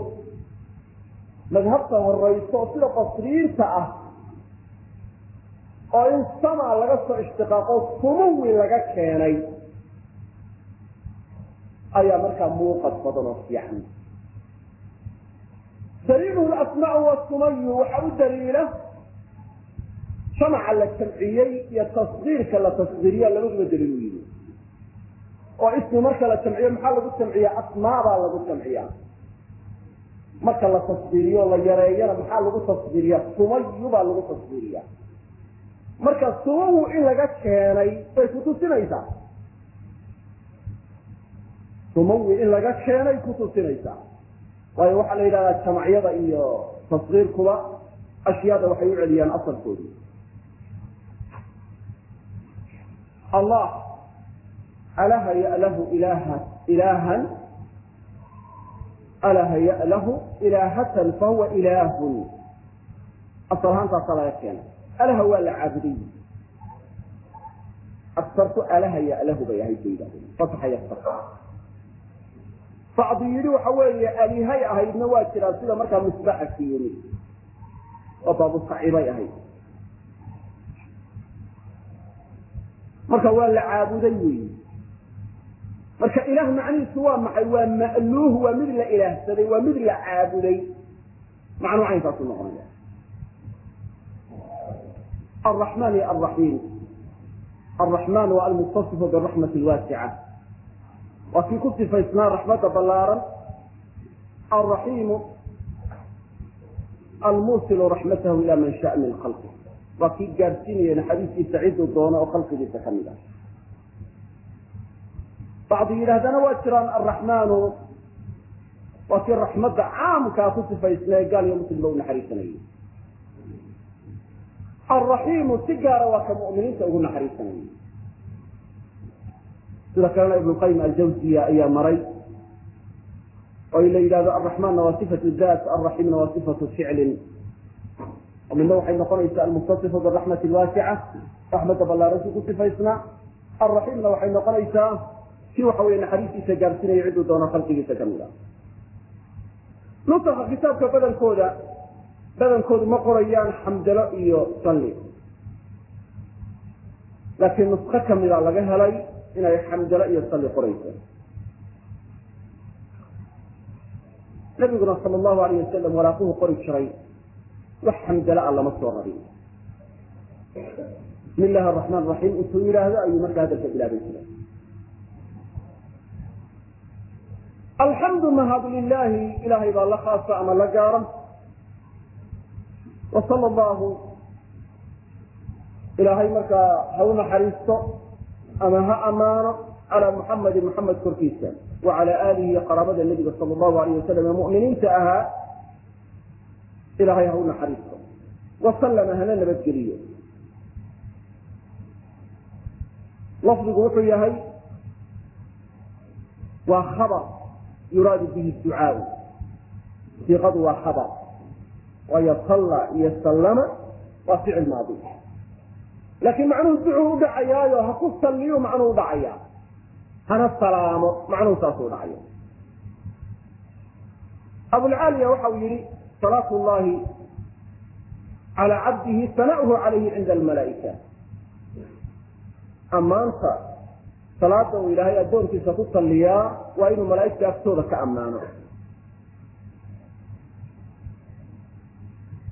madhabta horeyso sida basriyiinta ah oo in sama laga soo ishtiqaaqo sumuwi laga keenay ayaa markaa muuqad badan oo fiican daliiluhu asmaau wasumayu waxaa u daliila jamaca la jamciyey iyo tasdiirka la tasdiiriya labaduba daliil u oo ismi marka la jamciyo maxaa lagu jamciya asmaa baa lagu jamciya marka la tasdiiriyo la yareeyana maxaa lagu tasdiiriya sumayu baa lagu tasdiiriya marka sumahu in laga keenay bay kutusinaysaa sumawi in laga keenay kutusinaysaa waayo waxaa la yidhahdaa jamacyada iyo tasgiirkuba ashyaada waxay u celiyaan asalkoodii allah. Alaha yalahu ilaha ilaahan alaha yalahu ilaahatan fahuwa ilaahun asal ahaantaasaa laga keenay alaha waa la caabuday asartu alaha yalahu bay ahayd bay yidhahdeen fasaxa yasar bacdi yidhi waxa weeye alihay ahaydna waa jiraa sida markaa misbaxaki yiri oo baabusacibay ahayd marka waa la caabuday weeye marka ilaah macnihiisu waa maxay? Waa ma'luuh waa mid la ilaahsaday waa mid la caabuday. Macnuu caynkaasu noqonaya araxmaan iyo alraxiim alraxmaan waa almuttasifu biraxmati lwaasica waa kii ku sifaysnaa raxmadda ballaaran. Alraxiimu almursilu raxmatahu ila man sha'a min khalqi waa kii gaadhsiinayeen xadiiskiisa ciduu doono oo khalqigiisa ka mid ah. Bacdi yidhahdana waa jiraan arraxmaanu waa kii raxmadda caamkaa ku sifaysnee gaal iyo muslim ba u naxariisanayay. Alraxiimu si gaara waa ka mu'miniinta ugu naxariisanayay. Sida kalena ibnuqayim aljawsiya ayaa maray oo la yidhahdo alraxmaanna waa sifatu daat alraxiimna waa sifatu ficlin midna waxay noqonaysaa almuttasifu biraxmati lwaasica raxmadda ballaarantu ku sifaysnaa. Alraxiimna waxay noqonaysaa si waxa weye naxariistiisa gaarsiinaya ciduu doono khalqigiisa ka mid a nusaka kitaabka badankooda badankoodu ma qorayaan xamdalo iyo salli. Laakiin nusko kamida laga helay inay xamdalo iyo salli qorayso nabiguna sala allahu alayh wasalam waraaquhu qori jiray wax xamdalo a lama soo rabin bismi illahi araxmaan raxiim intuu yidhaahdo ayuu markaa hadalka bilaaban jiray alxamdu mahad lilaahi ilaahay baa la khaasa ama la gaara wasala allahu ilaahay markaa ha naxariisto ama ha ammaano calaa muxamedin muxamed korkiisa. Wa cala aalihi iyo qaraabada nebiga sala allahu alayh wasalam ee mu'miniinta ahaa ilaahay ha u naxariisto. Wasalama hana nabadgeliyo. Lafdigu wuxuu yahay waa khabar yuraadu bihi ducaau siiqadu waa khabar. Waayo salla iyo sallama waa ficil maadi. Laakiin macnuhu ducuu u dhacayaayo ha ku salliyo macnuhu udhacayaa hana salaamo macnuhu saasuu dhacaya. Abulcaaliya waxa uu yihi salaatu llahi calaa cabdihi sana'uhu calayhi cinda almalaa'ika. Ammaanta salaada uu ilaahay addoonkiisa ku salliyaa waa inuu malaa'igta agtooda ka ammaano.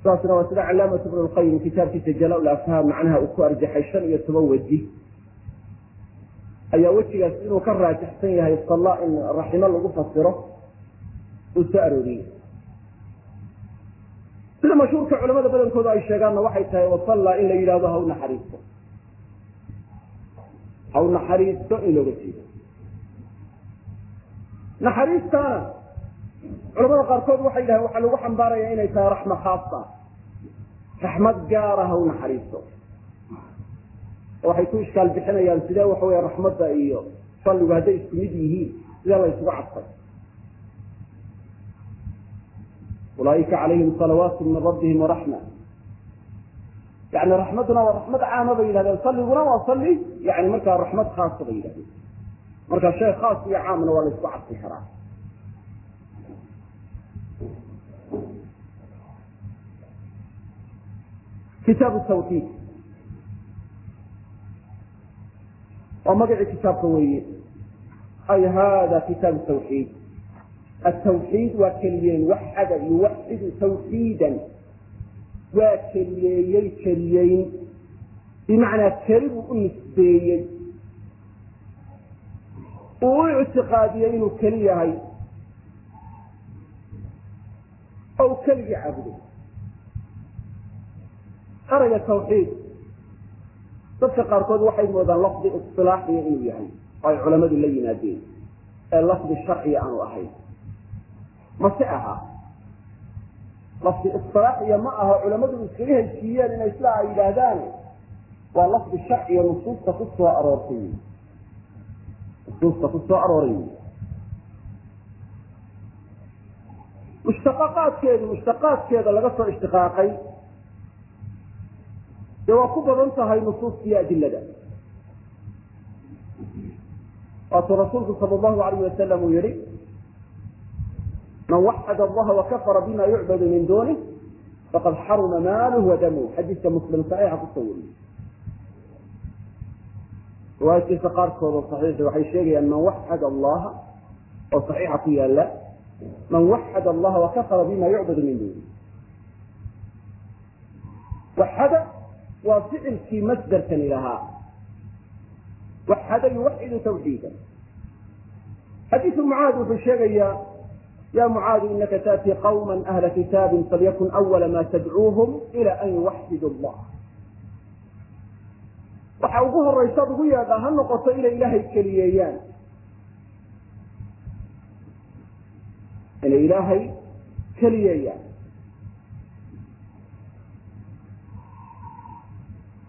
Saasna waa sida calaamat ibn lqayim kitaabkiisa jalal afhaam macnaha uu ku arjaxay shan iyo toban weji. Ayaa wejigaas inuu ka raajixsan yahay salla in raximo lagu fasiro uu soo arooriyey sida mashhuurka culamada badankooda ay sheegaanna waxay tahay wasalla in la yidhahdo ha u naxariisto. Ha u naxariisto in looga jeedo. Naxariistaana culamada qaarkood waxay yidhahdeen waxaa lagu xambaaraya inay tahay raxma khaasa. Raxmad gaara ha u naxariisto. Waxay ku ishkaal bixinayaan sidee waxa weya raxmadda iyo salligu hadday isku mid yihiin sidee la isugu cadfay ulaaika calayhim salawaatu min rabbihim waraxma yani raxmadduna waa raxmad caama bay yidhahdeen salliguna waa salli yani markaa raxmad khaasa bay yidhahdeen marka shay khaas iyo caamna waa la cadfi karaa kitaabu tawxiid waa magacii kitaabka weeye ay hada kitaabu tawxiid atawxiid waa keliyeyn waxada yuwaxidu tawxiidan waa keliyeeyey keliyeyn bimacnaa keli buu u nisbeeyey uu u ictiqaadiyey inuu keli yahay oo keligii caabuday erayga tawxiid dadka qaarkood waxay moodaan lafdi isilaaxiya inuu yahay oo ay culamadu la yimaadeen ee lafdi sharciya aanu ahayn mase aha. Lafdi isilaaxiya ma aha culamadu iskaga heshiiyeen inay sidaa ay yidhaahdaan. Waa lafdi sharciya nusuusta ku soo aroortay. Nusuusta ku soo arooray. Mushtaqaqaadkeedu mushtaqaadkeeda laga soo ishtiqaaqay dee waa ku badan tahay nusuustiyo adilada. Waatuu rasuulku sal allahu alayh wasalam uu yihi man waxad allaha wakafara bima yucbadu min dunih faqad xaruma maaluh wa damuh xadiiska muslim saxiixa ku soo wariyey. Riwaayadkiisa qaarkooda saxiixi waxay sheegayaan man waxad allaha oo saxiixa ku yaalla man waxad allaha wakafara bima yucbadu min dunih waxada waa ficilkii masderkani lahaa waxada yuwaxidu tawxiida xadiisu mucaad wuxuu sheegayaa ya mucaadu inaka taأtii qawma ahla kitaabi falyakun awala ma tadcuuhum ila an yuwaxidu allah waxa ugu horaysaad ugu yeedhaa ha noqoto inay ilaahay keliyeeyaan inay ilaahay keliyeeyaan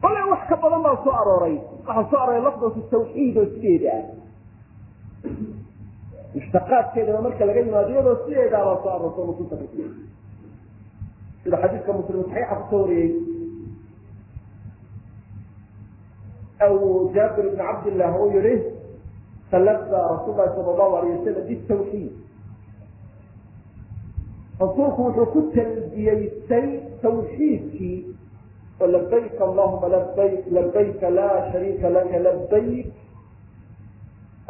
bale wax ka badan baa soo arooray waxaa soo arooray lafdatu tawxiid oo sideeda mushtaqaadkeedaba marka laga yimaado iyadoo sideedaabaa soo nusuusta ku sida xadiiska muslim saxiixa ku soo wariyey jaabir ibn cabdillah uu yihi talaba rasuul sala allahu alayh wasalam bitawxiid. Rasuulku wuxuu ku talbiyeystay tawxiidkii oo labayk allahuma labayk labayka laa shariika laka labayk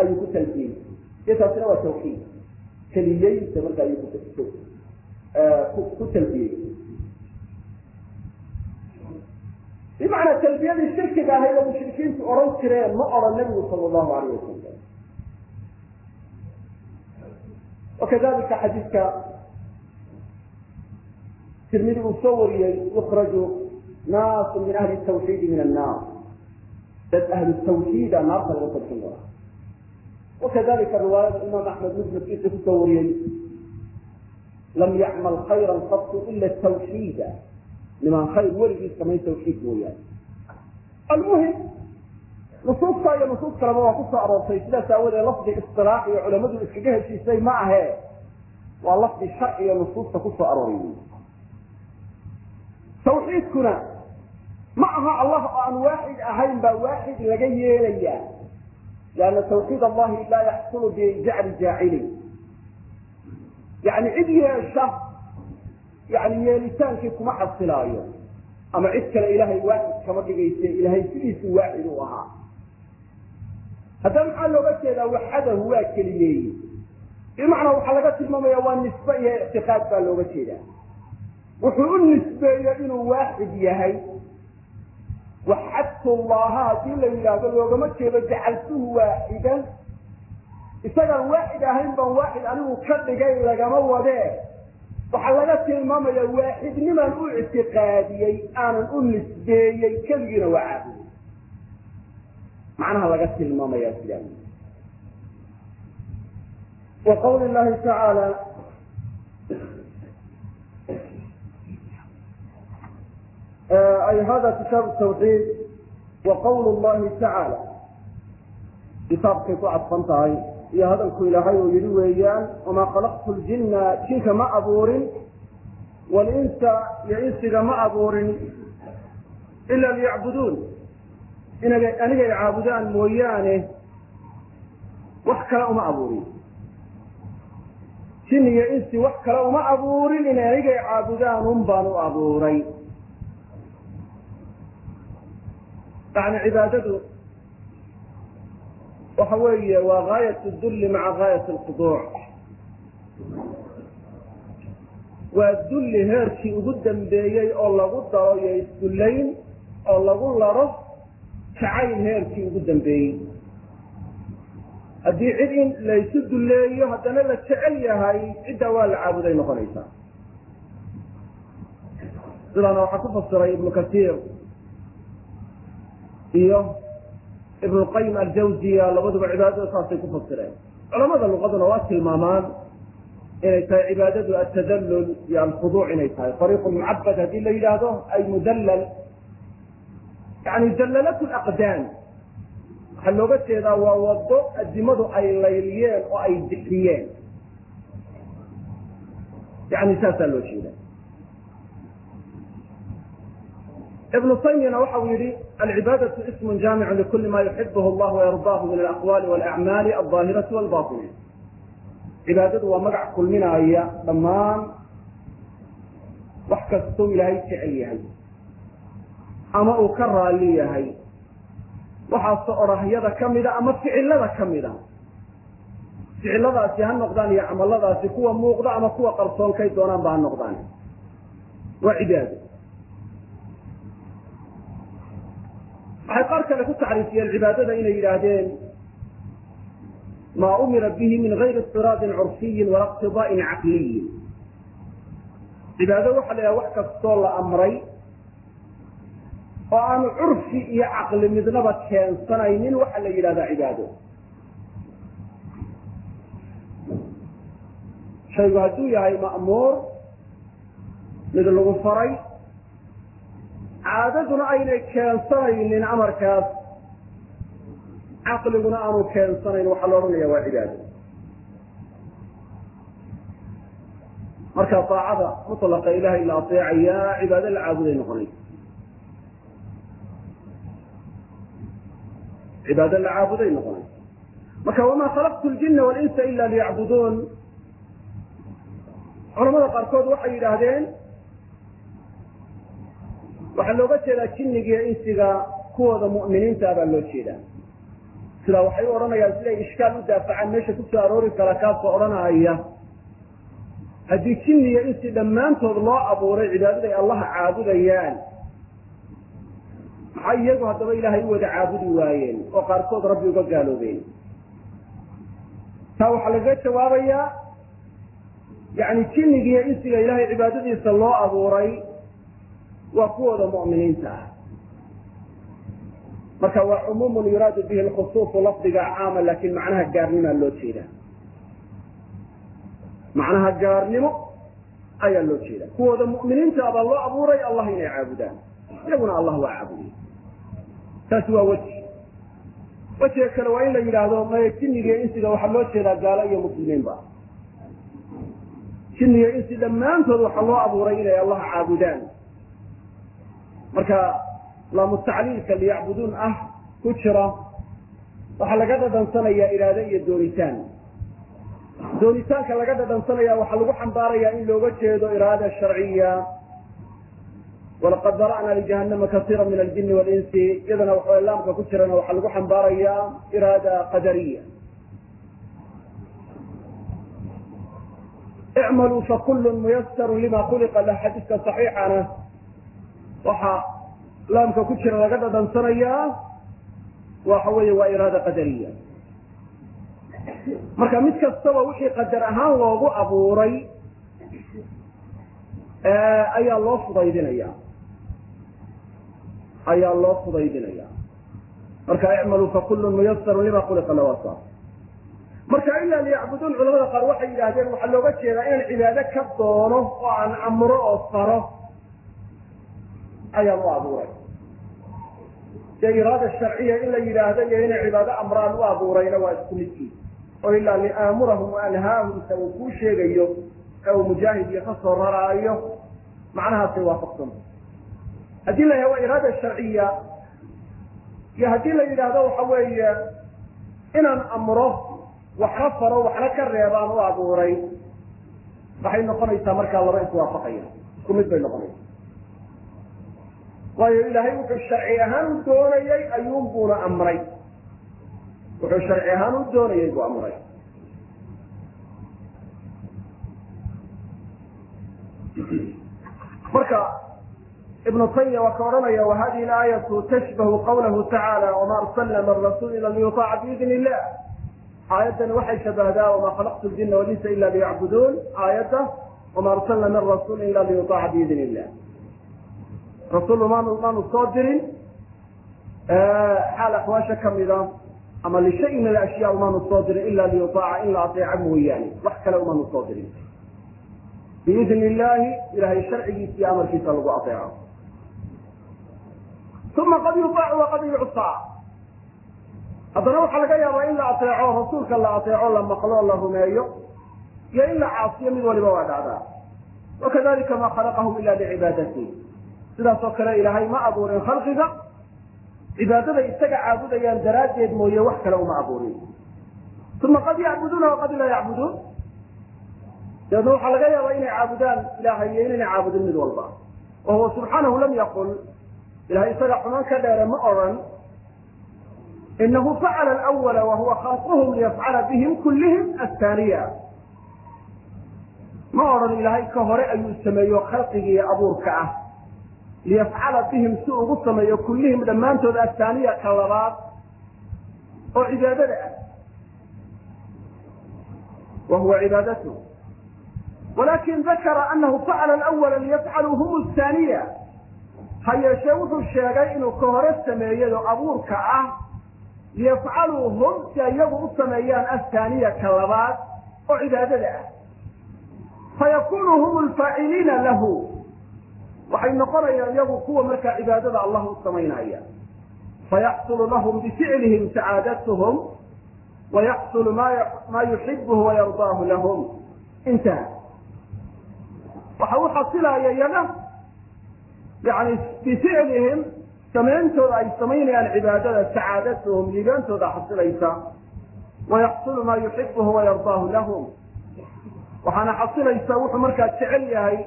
ayuu ku talbiyey iyo taasina waa tawxiid. Keliyeynta marka ayuu ku talbiyey. Bimacnaa talbiyadii shirkiga ahayd oo mushrikiintu odhan jireen ma odhan nabigu sala allahu alayh wasalam wakadalika xadiidka tirmidi uu soo wariyey yukraju naasu min ahli tawxiidi min annaar dad ahlu tawxiida naarta laga tabsin doona wakadalika riwaayada imaam axmed musnadkiisa ku soo wariyey lam yacmal khayra qatu ila tawxiida nimaan khayr weligii samayn tawxiid mooyaane almuhim nusuusta iyo nusuus kaleba waa ku soo aroortay sidaas aawadeed lafdi isilaax iyo culamadu iskaga heshiisay ma ahe waa lafdi sharciga nusuusta ku soo arooray tawxiidkuna ma aha allah oo aan waaxid ahayn baa waaxid laga yeelaya lianna tawxiid allahi laa yaxsulu bijacli jaacilin yani cid yeesha yani yeelitaankii kuma xasilaayo ama cid kale ilaahay waaxid kama dhigayse ilaahay sidiisu waaxid u ahaa haddaba maxaa looga jeedaa waxadahu waa keliyeeye bimacnaa waxaa laga tilmaamaya waa nisbe iyo ictiqaad baa looga jeedaa wuxuu u nisbeeyo inuu waaxid yahay waxadtu llaha haddii la yidhaahdo loogama jeedo jacaltuhu waaxidan isagaan waaxid ahayn baan waaxid anigu ka dhigay lagama wadee waxaa laga tilmaamaya waaxidnimaan u ictiqaadiyey aanan u nisbeeyey keligiina waa caabud macnaha laga tilmaamaya sidaa wa qawli llahi tacaala hada kitaab tawxiid wa qawl llahi tacaala kitaabkay ku cadfan tahay iyo hadalku ilaahay uu yidhi weeyaan wamaa khalaqtu ljinna jinka ma abuurin walinsa iyo insiga ma abuurin ila liyacbuduun inag anigay caabudaan mooyaane wax kale uma abuurin jin iyo insi wax kale uma abuurin inay anigay caabudaan un baan u abuuray yani cibaadadu waxa weeye waa gaayat dulli maca gaayat alkhuduuc waa dulli heerkii ugu dambeeyey oo lagu daro iyo isdullayn oo lagu laro jacayl heerkii ugu dambeeyey. Haddii cid in laysu dulleeyo haddana la jecel yahay ciddaa waa la caabuday noqonaysaa. Sidaana waxaa ku fasiray ibnu kasiir iyo ibnulqayim aljawziya labaduba cibaadada saasay ku fasireen. Culamada luqaduna waa tilmaamaan inay tahay cibaadadu atadallul iyo alkhuduuc inay tahay. Ariiqu mucabad haddii la yidhaahdo ay mudallal. Yani dallalat laqdaam waxaa looga jeedaa waa wado adimadu ay layliyeen oo ay dixiyeen. Yani saasaa loo jeeda ibnu taymiyana waxa uu yihi alcibaadatu ismu jaamicu likuli ma yuxibuhu allah wayardaahu min alaqwali walacmaali alظaahirati walbaطini cibaadadu waa magac kulminaaya dhammaan wax kastuu ilaahay jecel yahay ama uu ka raali yahay waxaase odhahyada ka mida ama ficilada ka mida ficiladaasi ha noqdaan iyo camaladaasi kuwa muuqda ama kuwa qarsoonkay doonaan ba ha noqdaan waa cibaado waxay qaar kale ku tacriifiyeen cibaadada inay yidhaahdeen maa umira bihi min gayri istiraadin curfiyin wala iqtidaa'in caqliyin. Cibaado waxa la yidhaha wax kastoo la amray oo aanu curfi iyo caqli midnaba keensanaynin waxaa la yidhahdaa cibaado. Shaygu hadduu yahay ma'muur mid lagu faray caadaduna aynay keensanaynin amarkaas caqliguna aanu keensanayn waxaa la odhanaya waa cibaado marka daacada mutlaqa ilahay la ateecayaa cibaado la caabuday noqonaysa cibaado la caabuday noqonaysa marka wamaa khalaqtu ljina walinsa ila liyacbuduun culamada qaarkood waxay yidhaahdeen waxaa looga jeedaa jinnigiiyo insiga kuwooda mu'miniinta baa loo jeedaa. Sidaa waxay u odhanayaan siday ishkaal u daafacaan meesha ku soo aroori kara kaasoo odhanaya haddii jinni iyo insi dhammaantood loo abuuray cibaadaday allaha caabudayaan. Maxay iyagu haddaba ilaahay u wada caabudi waayeen oo qaarkood rabbi uga gaaloobeen? Taa waxaa lagaga jawaabayaa yani jinnigiiyo insiga ilaahay cibaadadiisa loo abuuray waa kuwooda mu'miniinta ah. Marka waa cumuumun yuraadu bihi lkhusuusu lafdiga caama laakin macnaha gaarnimaa loo jeedaa macnaha gaarnimo ayaa loo jeeda. Kuwooda mu'miniinta abaa loo abuuray allah inay caabudaan. Iyaguna allah waa caabuday taasi waa weji wejiga kale waa in la yidhaahdo maya jinniga insiga waxaa loo jeedaa gaalo iyo muslimiinba jinniga insi dhammaantood waxaa loo abuuray inay allah caabudaan marka laamu tacliilka liyacbuduun ah ku jira waxaa laga dhadhansanayaa iraado iyo doonitaan doonitaanka laga dhadhansanaya waxaa lagu xambaarayaa in looga jeedo iraada sharciya. Walaqad dara'na lijahanama kasiira min aljini walinsi iyadana waxa laamka ku jirana waxaa lagu xambaarayaa iraada qadariya. Icmaluu fakulu muyasaru lima khuliqa lah xadiiska saxiixana waxaa laamka ku jira laga dhadhansanayaa waxa weeye waa iraada qadariya. Marka mid kastaba wixii qadar ahaan loogu abuuray ayaa loo fudaydinaya. Ayaa loo fudaydinaya. Marka icmaluu fakulu muyasaru lima waa saas marka ilaa liyacbuduun culamada qaar waxay yidhaahdeen waxaa looga jeedaa inaan cibaado ka doono oo aan amro oo faro ayaa loo abuuray. Dee iraada sharciya in la yidhaahdo iyo inay cibaado amraan u abuurayna waa isku midkii oo ilaa liaamurahum anhaahum sa uu kuu sheegayo ee uu mujaahid iyo ka soo raraayo macnahaasay waafaqsan. Haddii la waa iraada sharciya iyo haddii la yidhaahdo waxa weeye inaan amro waxna faro waxna ka reebaan u abuuray waxay noqonaysaa markaa laba iswaafaqaya isku mid bay noqonaysaa waayo ilaahay wuxuu sharci ahaan u doonayey ayuunbuuna amray. Wuxuu sharci ahaan u doonayey buu amray. Marka ibnu taymiya waa ka odhanaya wa laayatu tashbahu qawlahu tacaala wama arsalna min rasuul ila liyutaaca biidn illah aayaddani waxay shabahdaa wama khalaqtu ljina walinsa ila liyacbuduun aayadda wama arsalna min rasuul ila liyutaaca biidn illah rasuul maanu soo dirin. Xaal axwaasha kamida ama lishayin min ashyaa umaanu soo dirin ila liyutaaca in la ateeca mooyaane. Wax kale umaanu soo dirin. Biidni illaahi ilahay sharcigiisa iyo amarkiisa lagu ateeco uma qad yutaacu waqad yucsaa haddana waxaa laga yaabaa in la ateeco rasuulka la ateeco la maqlo la rumeeyo iyo in la caasiyo mid waliba waa dhacdaa. Wakadalika ma khalaqahum ila licibaadati sidaas oo kale ilaahay ma abuurin khalqiga. Cibaadada isaga caabudayaan daraaddeed mooye wax kale uma abuurin. Uma qad yacbuduuna waqad laa yacbuduun. Dabeedna waxaa laga yaabaa inay caabudaan ilahay iyo inayna caabudin mid walba. Wa huwa subxaanahu lam yaqul ilahay isaga xumaan ka dheere ma odran inahu facala alawala wa huwa khalquhum liyafcala bihim kullihim athaniya ma odhan ilaahay ka hore ayuu sameeyo khalqigii abuurka ah liyafcala bihim si ugu sameeyo kullihim dhammaantood athaniya ka labaad oo cibaadada ah wa huwa cibaadatu walakin dakara anahu facala alawala liyafcaluu hum athaniya ha yeeshee wuxuu sheegay inuu ka hore sameeyay oo abuurka ah liyafcaluu hum si iyagu u sameeyaan athaniya ka labaad oo cibaadada ah fayakunu hum lfaaciliina lahu waxay noqonayaan iyagu kuwa markaa cibaadada allah u samaynaya fayaxsulu lahum bificlihim sacaadatuhum wayaxsulu ma yuxibuhu wayardaahu lahum. Intaha waxa u xasilaaya iyaga yani bificlihim samayntooda ay samaynayaan cibaadada sacaadatuhum liibaantooda xasilaysa. Wayaxsulu ma yuxibuhu wayardaahu lahum. Waxaana xasilaysa wuxuu markaa jecel yahay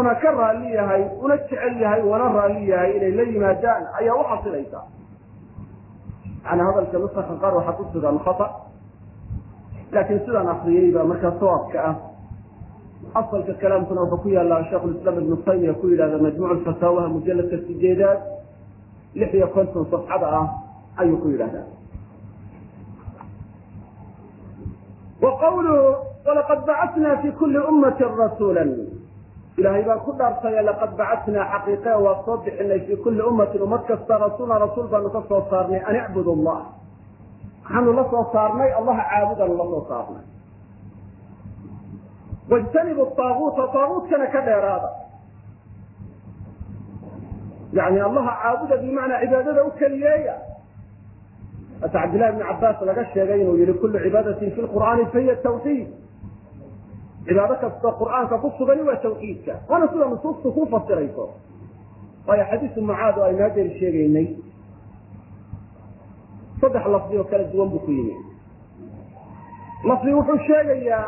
una ka raali yahay una jecel yahay wana raali yahay inay la yimaadaan ayaa u xasilaysa yani hadalka nusaka qaar waxaa ku sugan khata laakiin sidaan akriyey baa markaa sawaabka ah. Asalka kalaamkuna wuxuu ku yaallaa sheikhulislaam ibnu taymiya ku yidhahda majmuuc fataawaha mujaladka sideedaad lix iyo konton safxada ah ayuu ku yidhahdaa wa qawluhu walaqad bacatna fi kuli ummati rasuula ilahay baan ku dhaartay laqad bacatnaa xaqiiqe waa soo bixinay fi kuli ummatin ummad kasta rasuula rasuul baanu ka soo saarnay an icbud allah waxaanu la soo saarnay allaha caabudaanu la soo saarnay. Wajtanibu aaguuta aaguutkana ka dheeraada. Yani allaha caabuda bimacnaa cibaadada u keliyeeya. Ata cabdillahi bni cabaas laga sheegay inuu yihi kulu cibaadatin fi lqur'aani fahiya tawxiid cibaado kastoo qur'aanka ku sugani waa tawxiidka. Waana sida nusuustu ku fasirayso. Waayo xadiisu mucaad oo aynu hadeer sheegaynay. Saddex lafdi oo kala duwan buu ku yimi. Lafdi wuxuu sheegayaa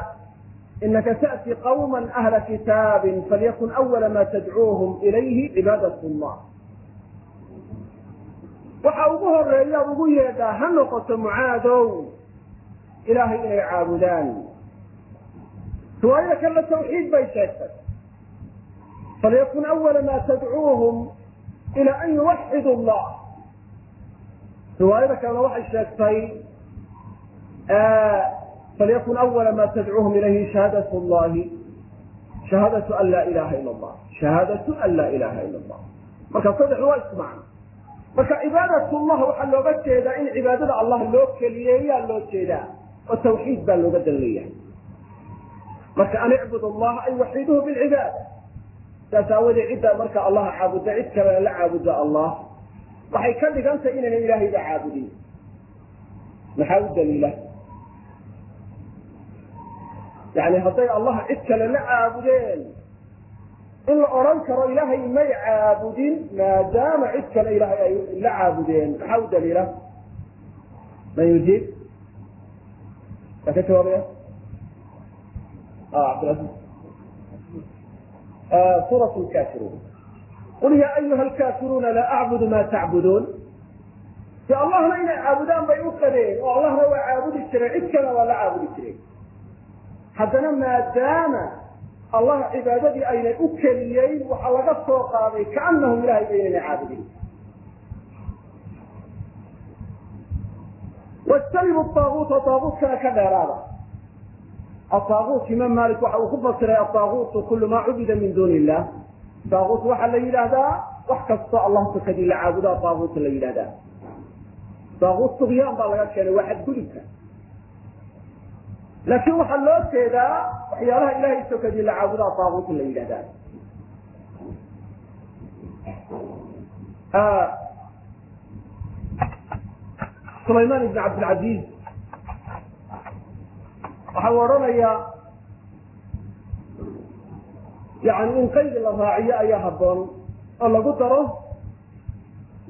inaka ta'ti qawma ahla kitaabin falyakun awala ma tadcuuhum ilayhi cibaadat llah waxa ugu horreeya ugu yeedhaa ha noqoto mucaadow ilaahay inay caabudaan riwaayada kale tawxiid bay sheegtay falyakun awala ma tadcuuhum ila an yuwaxidu llah riwaayada kalena waxay sheegtay falyakun awala ma tadcuuhum ilayhi shahaadatu llahi shahaadatu an laa ilaha ila allah shahaadatu an laa ilaha ila allah marka saddexdu waa isku macno marka cibaadat llah waxaa looga jeedaa in cibaadada allah loo keliyeeyaa loo jeedaa oo tawxiid baa looga dan leeyahay marka an icbud allaha ay waxiduhu bilcibaada saas aawadee ciddaa marka allaha caabudda cid kalena la caabudda allah waxay ka dhigantay inayna ilaahayba caabudin. Maxaa u daliila? Yani hadday allah cid kale la caabudeen in la odhan karo ilaahay may caabudin maadaama cid kale ilahay ay la caabudeen. Maxaa u daliila? Man yujiib ka jawaabaya suuraة lkaafiruun qul yaa ayuha alkaafiruuna laa acbudu ma tacbuduun si allahna inay caabudaan bay u qadeen oo allahna waa caabudi jireen cid kalena waa la caabudi jireen haddana maadaama allah cibaadadii aynay u keliyeyn waxaa laga soo qaaday kaanahum ilahay baynayna caabudin wajtanibu aaguuta aaguutkana ka dheeraada aaaguut imaam malik waxa uu ku fasiray aaaguutu kulu maa cubida min duuni illah aaguut waxaa la yidhaahdaa wax kastoo allah sokadii la caabudaa daaguut la yidhahdaa daaguut tugyaan baa laga keenay waa xadgudubka. Laakiin waxaa loo jeedaa waxyaalaha ilahay sokadii la caabudaa daaguut la yidhahdaa sulaymaan ibn cabdilcaziiz waxa uu odhanayaa yani in qaydi la raaciyo ayaa habboon oo lagu daro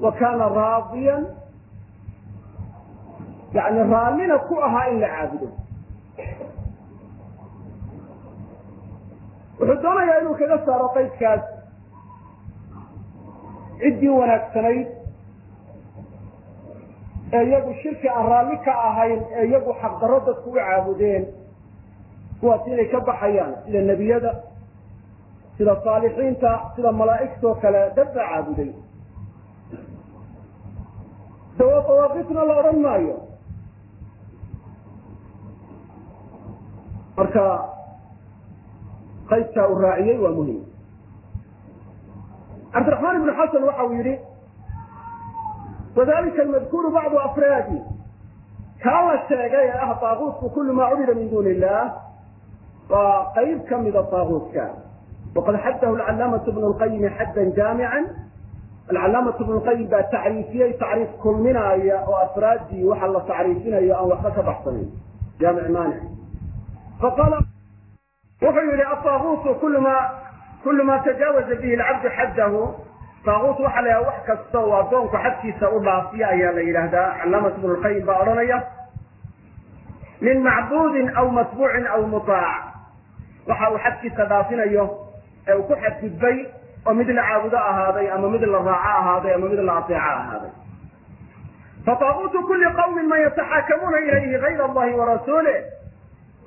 wa kaana raadiyan yani raallina ku ahaa in la caabudo. Wuxuu doonayaa inuu kaga saaro qaydkaas. Ciddii wanaagsanayd ee iyagu shirki aan raalli ka ahayn ee iyagu xaqdarro dadku u caabudeen kuwaas inay ka baxayaan sida nebiyada sida saalixiinta sida malaa'igtoo kale dad baa caabuday dawa dawaaqitna la odhan maayo. Marka qaydkaa uu raaciyey waa muhiim cabdiraxmaan ibnu xasan waxa uu yidhi wadalika almadkuuru bacdu afraadi. Kaa la sheegay ee ah daaguutku kulu maa cubida min duuni illah waa qayb ka mida daaguutka waqad xadahu alcalaamatu bnu lqayimi xaddan jaamican. Alcalaamatu bnu lqayim baa tacriifiyey tacriif kulminaaya oo afraadii waxa la tacriifinayo aan waxba ka baxsanayn. Jaamic maanic. Faqaala wuxuu yihi adaaguutu kulu ma kulu ma tajaawaza bihi alcabdu xaddahu. Daaguut waxaa la yidhaha wax kasta oo addoonku xadkiisa u dhaafiya ayaa la yidhaahdaa. Calaamatu bnu lqayim baa odhanaya min macbuudin aw matbuucin aw mutaac waxa uu xadkiisa dhaafinayo ee uu ku xadgudbay oo mid la caabudo ahaaday ama mid la raaco ahaaday ama mid la ateeco ahaaday. Fataaguutu kuli qawmin man yataxaakamuuna ilayhi gayr allahi warasuulih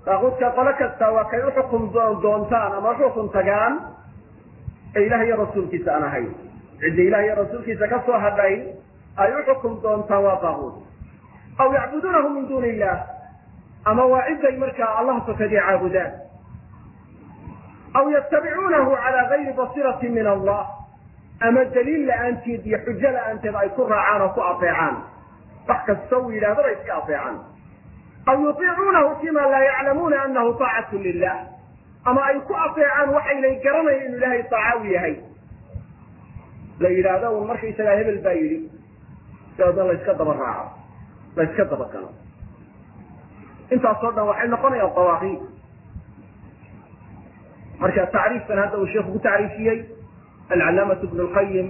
daaguutka qolo kasta waa kay uxukun doontaan ama uxukun tagaan ee ilaah iyo rasuulkiisa aan ahayn. Cidda ilah iyo rasuulkiisa ka soo hadhay ay uxukun doontaan waa daaguut aw yacbuduunahu min duuni illah ama waa ciday markaa allah sokadii caabudaan aw yatabicuunahu cala gayri basirati min allah ama daliil la'aanteed iyo xujo la'aanteed ay ku raacaan oo ku ateecaan wax kasta uu yidhahdo bay iska ateecaan aw yutiicuunahu fima laa yaclamuuna anahu taacatu lilah ama ay ku ateecaan waxaynay garanayn inuu ilaahay taaca yahay la yidhaahdo un markaysagaa hebel baa yidhi dabeedna la yska daba raaco la yska daba galo intaasoo dhan waxay noqonayaan dawaaqiid marka tacriifkan hadda uu sheikhu ku tacriifiyey alcalaamatu bnu lqayim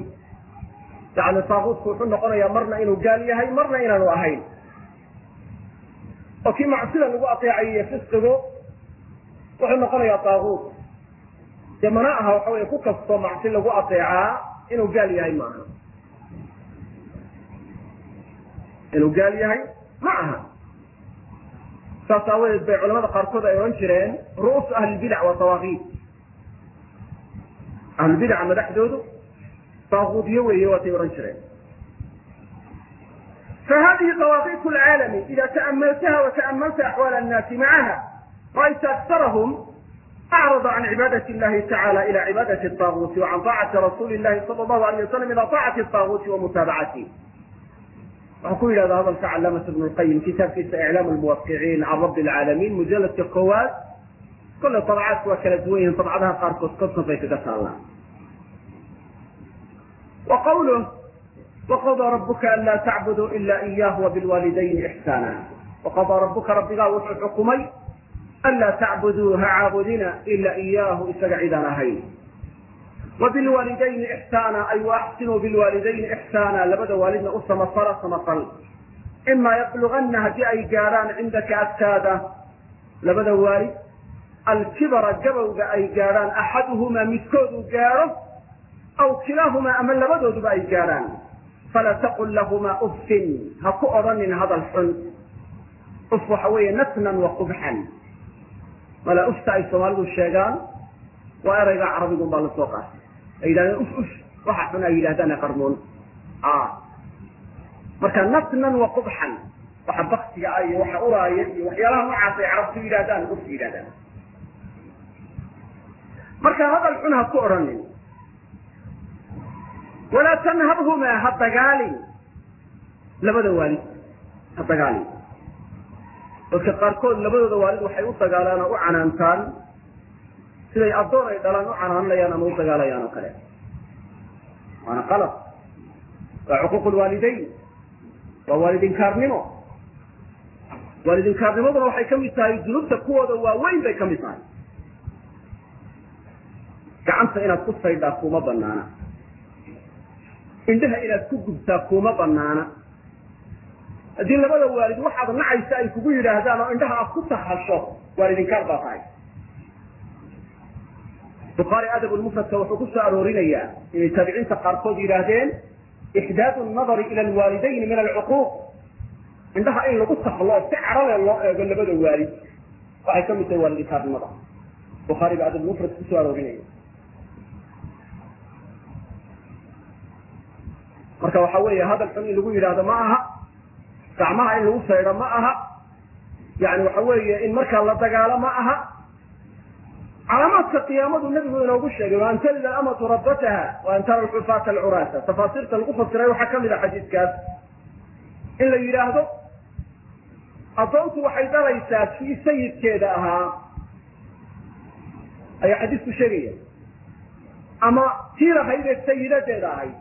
yani taaguutku wuxuu noqonayaa marna inuu gaal yahay marna inaanu ahayn. Oo kii macsida lagu ateecayo iyo fisqigu wuxuu noqonayaa taaguut dee mana aha waxa wey ku kastoo macsi lagu ateecaa inuu gaal yahay ma aha inuu gaal yahay ma aha. Saas aawadeed bay culamada qaarkood ay odhan jireen ru'uusu ahlilbidac waa dawaaqiid ahlulbidaca madaxdoodu daaguudyo weeye waatay odhan jireen فهذه طواغيت العالم إذا تأملتها وتأملت أحوال الناس معها رأيت أكثرهم أعرض عن عبادة الله تعالى إلى عبادة الطاغوت وعن طاعة رسول الله صلى الله عليه وسلم إلى طاعة الطاغوت ومتابعته وأقول إلى هذا العلامة ابن القيم كتاب في إعلام الموقعين عن رب العالمين مجلد القوات كل طبعات وكلتوين طبعتها قاركوس قصة في كده الله وقوله وقضى ربك ألا تعبدوا إلا إياه وبالوالدين إحسانا وقضى ربك ربك وحي حكمي ألا تعبدوا عابدنا إلا إياه إسقعدنا هين وبالوالدين إحسانا أي وأحسنوا بالوالدين إحسانا لبدا والدنا أسما صرا سمطل إما يبلغن هدي أي جاران عندك أكادا لبدا والد الكبر جبوغ أي جاران أحدهما مسكود جاره أو كلاهما أما لبدود بأي جاران فلا تقل لهما أف هكو أرن هذا الحن أف حوية نتنا وقبحا ولا أفت أي سوال الشيغان وأرى عربي قبال السوقات إذا أف أف وححنا إلى دانا قرمون آه marka natnan wa qubxan waxa baktiga ah iyo waxa uraaya iyo waxyaalaha noocaas ay carabtu yidhahdaan uf yidhahdaan marka hadal xun ha ku odhanin walaa tanhabhumaa ha dagaalin labada waalid ha dagaalin dadka qaarkood labadooda waalid waxay u dagaalaan oo u canaantaan. Siday addoon ay dhalaan u canaanlayaan ama u dagaalayaan oo kale. Waana qalad waa xuquuq lwaalidayn waa waalidinkaarnimo waalidinkaarnimaduna waxay ka mid tahay dunuubta kuwooda waaweyn bay ka mid tahay gacanta inaad ku saydhaa kuma banaana indhaha inaad ku gubtaa kuma banaana haddii labada waalid waxaad nacaysa ay kugu yidhaahdaan oo indhaha aad ku tahasho waalidinkaar baa tahay. Bukhaari adab lmufradka wuxuu ku soo aroorinayaa inay taabiciinta qaarkood yidhaahdeen ixdaadu nadari ila alwaalidayni min alcuquuq. Indhaha in lagu tahlo si carale loo eego labada waalid waxay ka mid tahay waalidinkaarnimada. Bukhaari baa adab mufrad ku soo aroorinaya marka waxa weeye hadalkan in lagu yidhaahdo ma aha. Gacmaha in lagu saydho ma aha. Yani waxa weeye in markaa la dagaalo ma aha. Calaamaadka qiyaamadu nabigu inoogu sheegay waan talida alamatu rabbataha wa an tara alxufaata alcuraasa tafaasiirta lagu fasiray waxaa ka mid a xadiidkaas in la yidhaahdo addoontu waxay dhalaysaa kii sayidkeeda ahaa. Ayaa xadiisku sheegaya. Ama tii lahaydee sayidadeeda ahayd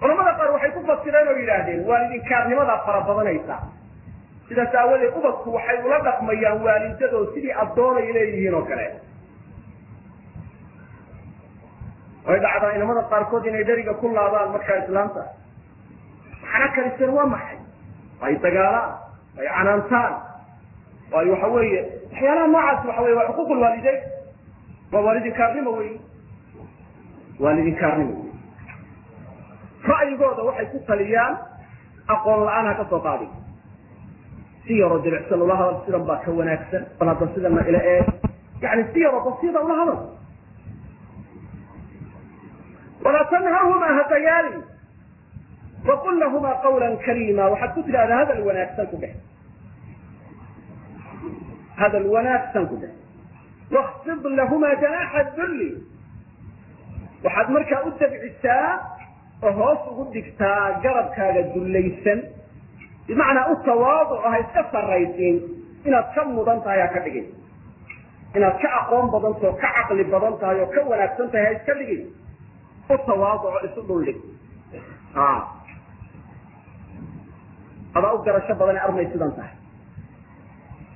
culamada qaar waxay ku fasireen oo yidhaahdeen waalidinkaarnimadaa fara badanaysa. Sidaas aawadeed ubadku waxay ula dhaqmayaan waalidadoo sidii addoonay leeyihiin oo kale. Way dhacdaa inamada qaarkood inay dheriga ku laabaan markaa islaamta. Maxana kariseen waa maxay? Ay dagaalaan ay canaantaan ay waxa weeye waxyaalaha noocaas waxa weye waa xuquuq lwaalideyn waa waalidinkaarnimo wey waalidinkaarnimo wey ra'yigooda waxay ku taliyaan aqoon la'aan ha ka soo qaadi. Si yaroo diricsan ula hadal sidan baa ka wanaagsan bal hadda sidana ila eeg yani si yaroo basiida ula hadal walaa tanhahumaa ha dagaalin waqul lahumaa qawla kariima waxaad ku tidhahdaa hadal wanaagsan ku dhex. Hadal wanaagsan ku dhex. Wakfid lahumaa janaaxa dulli waxaad markaa u dabcisaa oo hoos ugu dhigtaa garabkaaga dullaysan bimacnaa u tawaaduc ha iska sarraysiin inaad ka mudan tahay ha ka dhigin. Inaad ka aqoon badan tahay oo ka caqli badan tahay oo ka wanaagsan tahay ha iska dhigin. U tawaaduco isu dhuldhig adaa u garasho badan ee armay sidan tahay.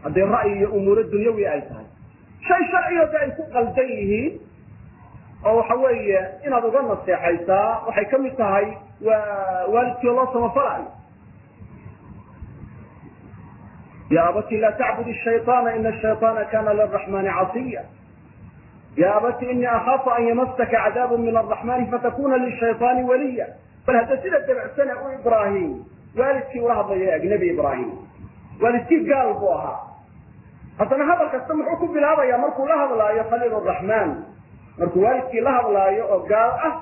Haddii ra'yi iyo umuuro dunyawi ay tahay. Shay sharcigoda ay ku qaldan yihiin oo waxa weeye inaad uga naseexaysaa waxay ka mid tahay waa waalidkii loo samafalayo ya abati laa tacbud shayطana ina shayطana kana liraxmani casiya. Ya abati ini ahaafu an yamasaka cadaab min araxmani fatakuna lishayطani waliya. Bal hadda sida dabecsana u ibrahim waalidkii ula hadlaya ajnabi ibrahim waalidkii gaal buu ahaa. Haddana hadal muxuu ku bilaabayaa markuu la hadlaayo khaliil raxman markuu waalidkii la hadlaayo oo gaal ah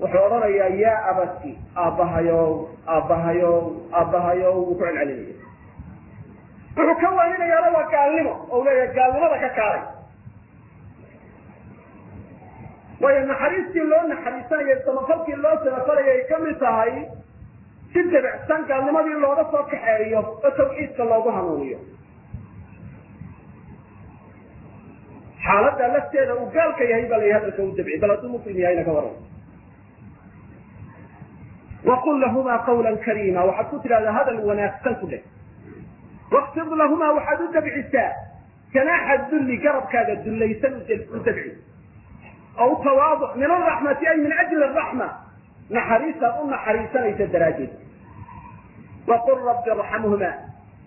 wuxuu odhanayaa yaa abati aabbahayow aabbahayow aabbahayow wuu ku celcelinaya. Wuxuu ka waaninayaana waa gaalnimo oo leeyahay gaalnimada ka kaalay. Waayo naxariistii loo naxariisanayay samafalkii loo samafalayay ay ka mid tahay si debicsan gaalnimadii looga soo kaxeeyo oo tawxiidka loogu hanuuniyo xaaladda lafteeda uu gaalka yahay baa la hadalka u dabci bal hadduu muslim yahayna ka waran. Waqul lahumaa qawla kariima waxaad ku tidhahdaa hadal wanaagsan ku dheh. Wakfid lahumaa waxaad u dabcisaa. Janaaxa dulli garabkaaga dullaysan u dabci. Aw tawaaduc min araxmati ay min ajli araxma naxariisaad u naxariisanaysa daraaddeed. Waqul rabbi irxamhumaa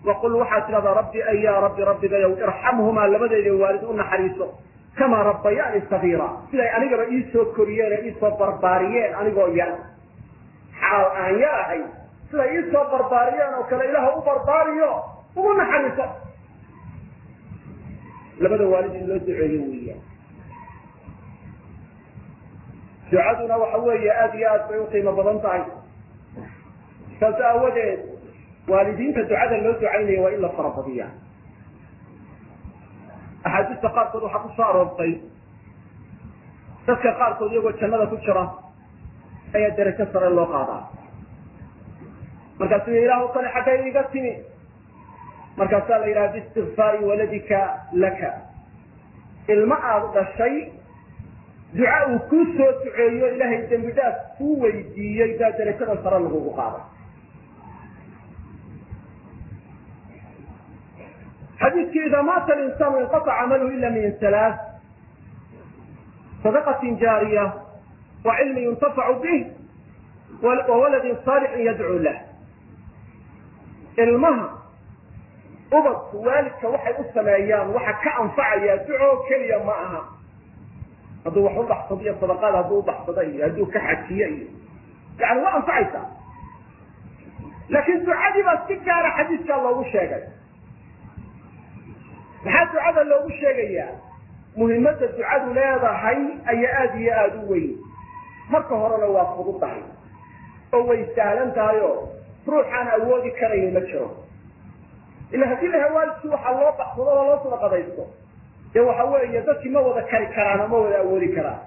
waqul waxaad tidhahdaa rabbi ay yaa rabbi rabbigayow irxamhumaa labadeeda waalid u naxariiso kamaa rabbayaani sagiira siday anigaba iisoo koriyeen ee iisoo barbaariyeen anigoo yar xaal aan yar ahay siday iisoo barbaariyeen oo kale ilaah u barbaariyo ugu naxariiso labada waalid in loo duceeyo weeyaan ducaduna waxa weeye aada iyo aad bay u qiimo badan tahay saas aawadeed waalidiinta ducada loo ducaynayo waa in la farabadiya axaadiista qaarkood waxaa ku soo aroortay dadka qaarkood iyagoo jannada ku jira ayaa derajo sare loo qaadaa. Markaasuu ilaahu kale xaggay iga timi. Markaasaa la yidhaha biistikfaari waladika laka. Ilmo aada dhashay duca uu kuu soo duceeyo ilaahay dembi dhaaf kuu weydiiyey baa derajada sare lagugu qaaday xadiidkii idaa maata alinsaanu inqaطca camaluhu ila min halaa sadaqatin jaariya wa cilmi yuntafacu bih wa waladin saalixin yadcuu lah. Ilmaha ubadku waalidka waxay u sameeyaan waxa ka anfacaya duco keliya ma aha. Hadduu wax u baxsado iyo sadaqaad hadduu ubaxsado iyo hadduu ka xajiyo iyo yani waa anfacaysaa laakiin ducadii baa si gaara xadiiskaa loogu sheegay maxaa ducada loogu sheegayaa? Muhimadda ducadu leedahay ayaa aada iyo aada u weyn. Marka horena waa fududahay oo way sahlan tahay oo ruuxaan awoodi karayni ma jiro. Ila haddii la hawaalidkii waxaa loo baxsado oo loo sadaqadaysto dee waxa weeye dadkii ma wada kari karaan oo ma wada awoodi karaan.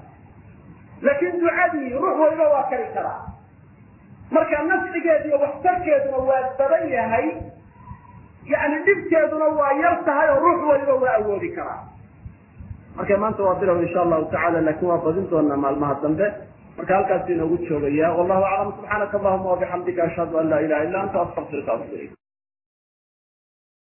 Laakiin ducadii ruux waliba waa kari karaa. Marka nafcigeedu iyo waxtarkeeduna waa badan yahay yani dhibkeeduna waa yar tahay oo ruux waliba waa awoodi karaa. Marka maanta waa bilow insha allahu tacala laakin waa badin doonaa maalmaha dambe. Marka halkaas inoogu joogaya wallahu aclam. Subxaanaka allahuma wabixamdika ashhadu an laa ilaha illa anta astaqfiruka ilayk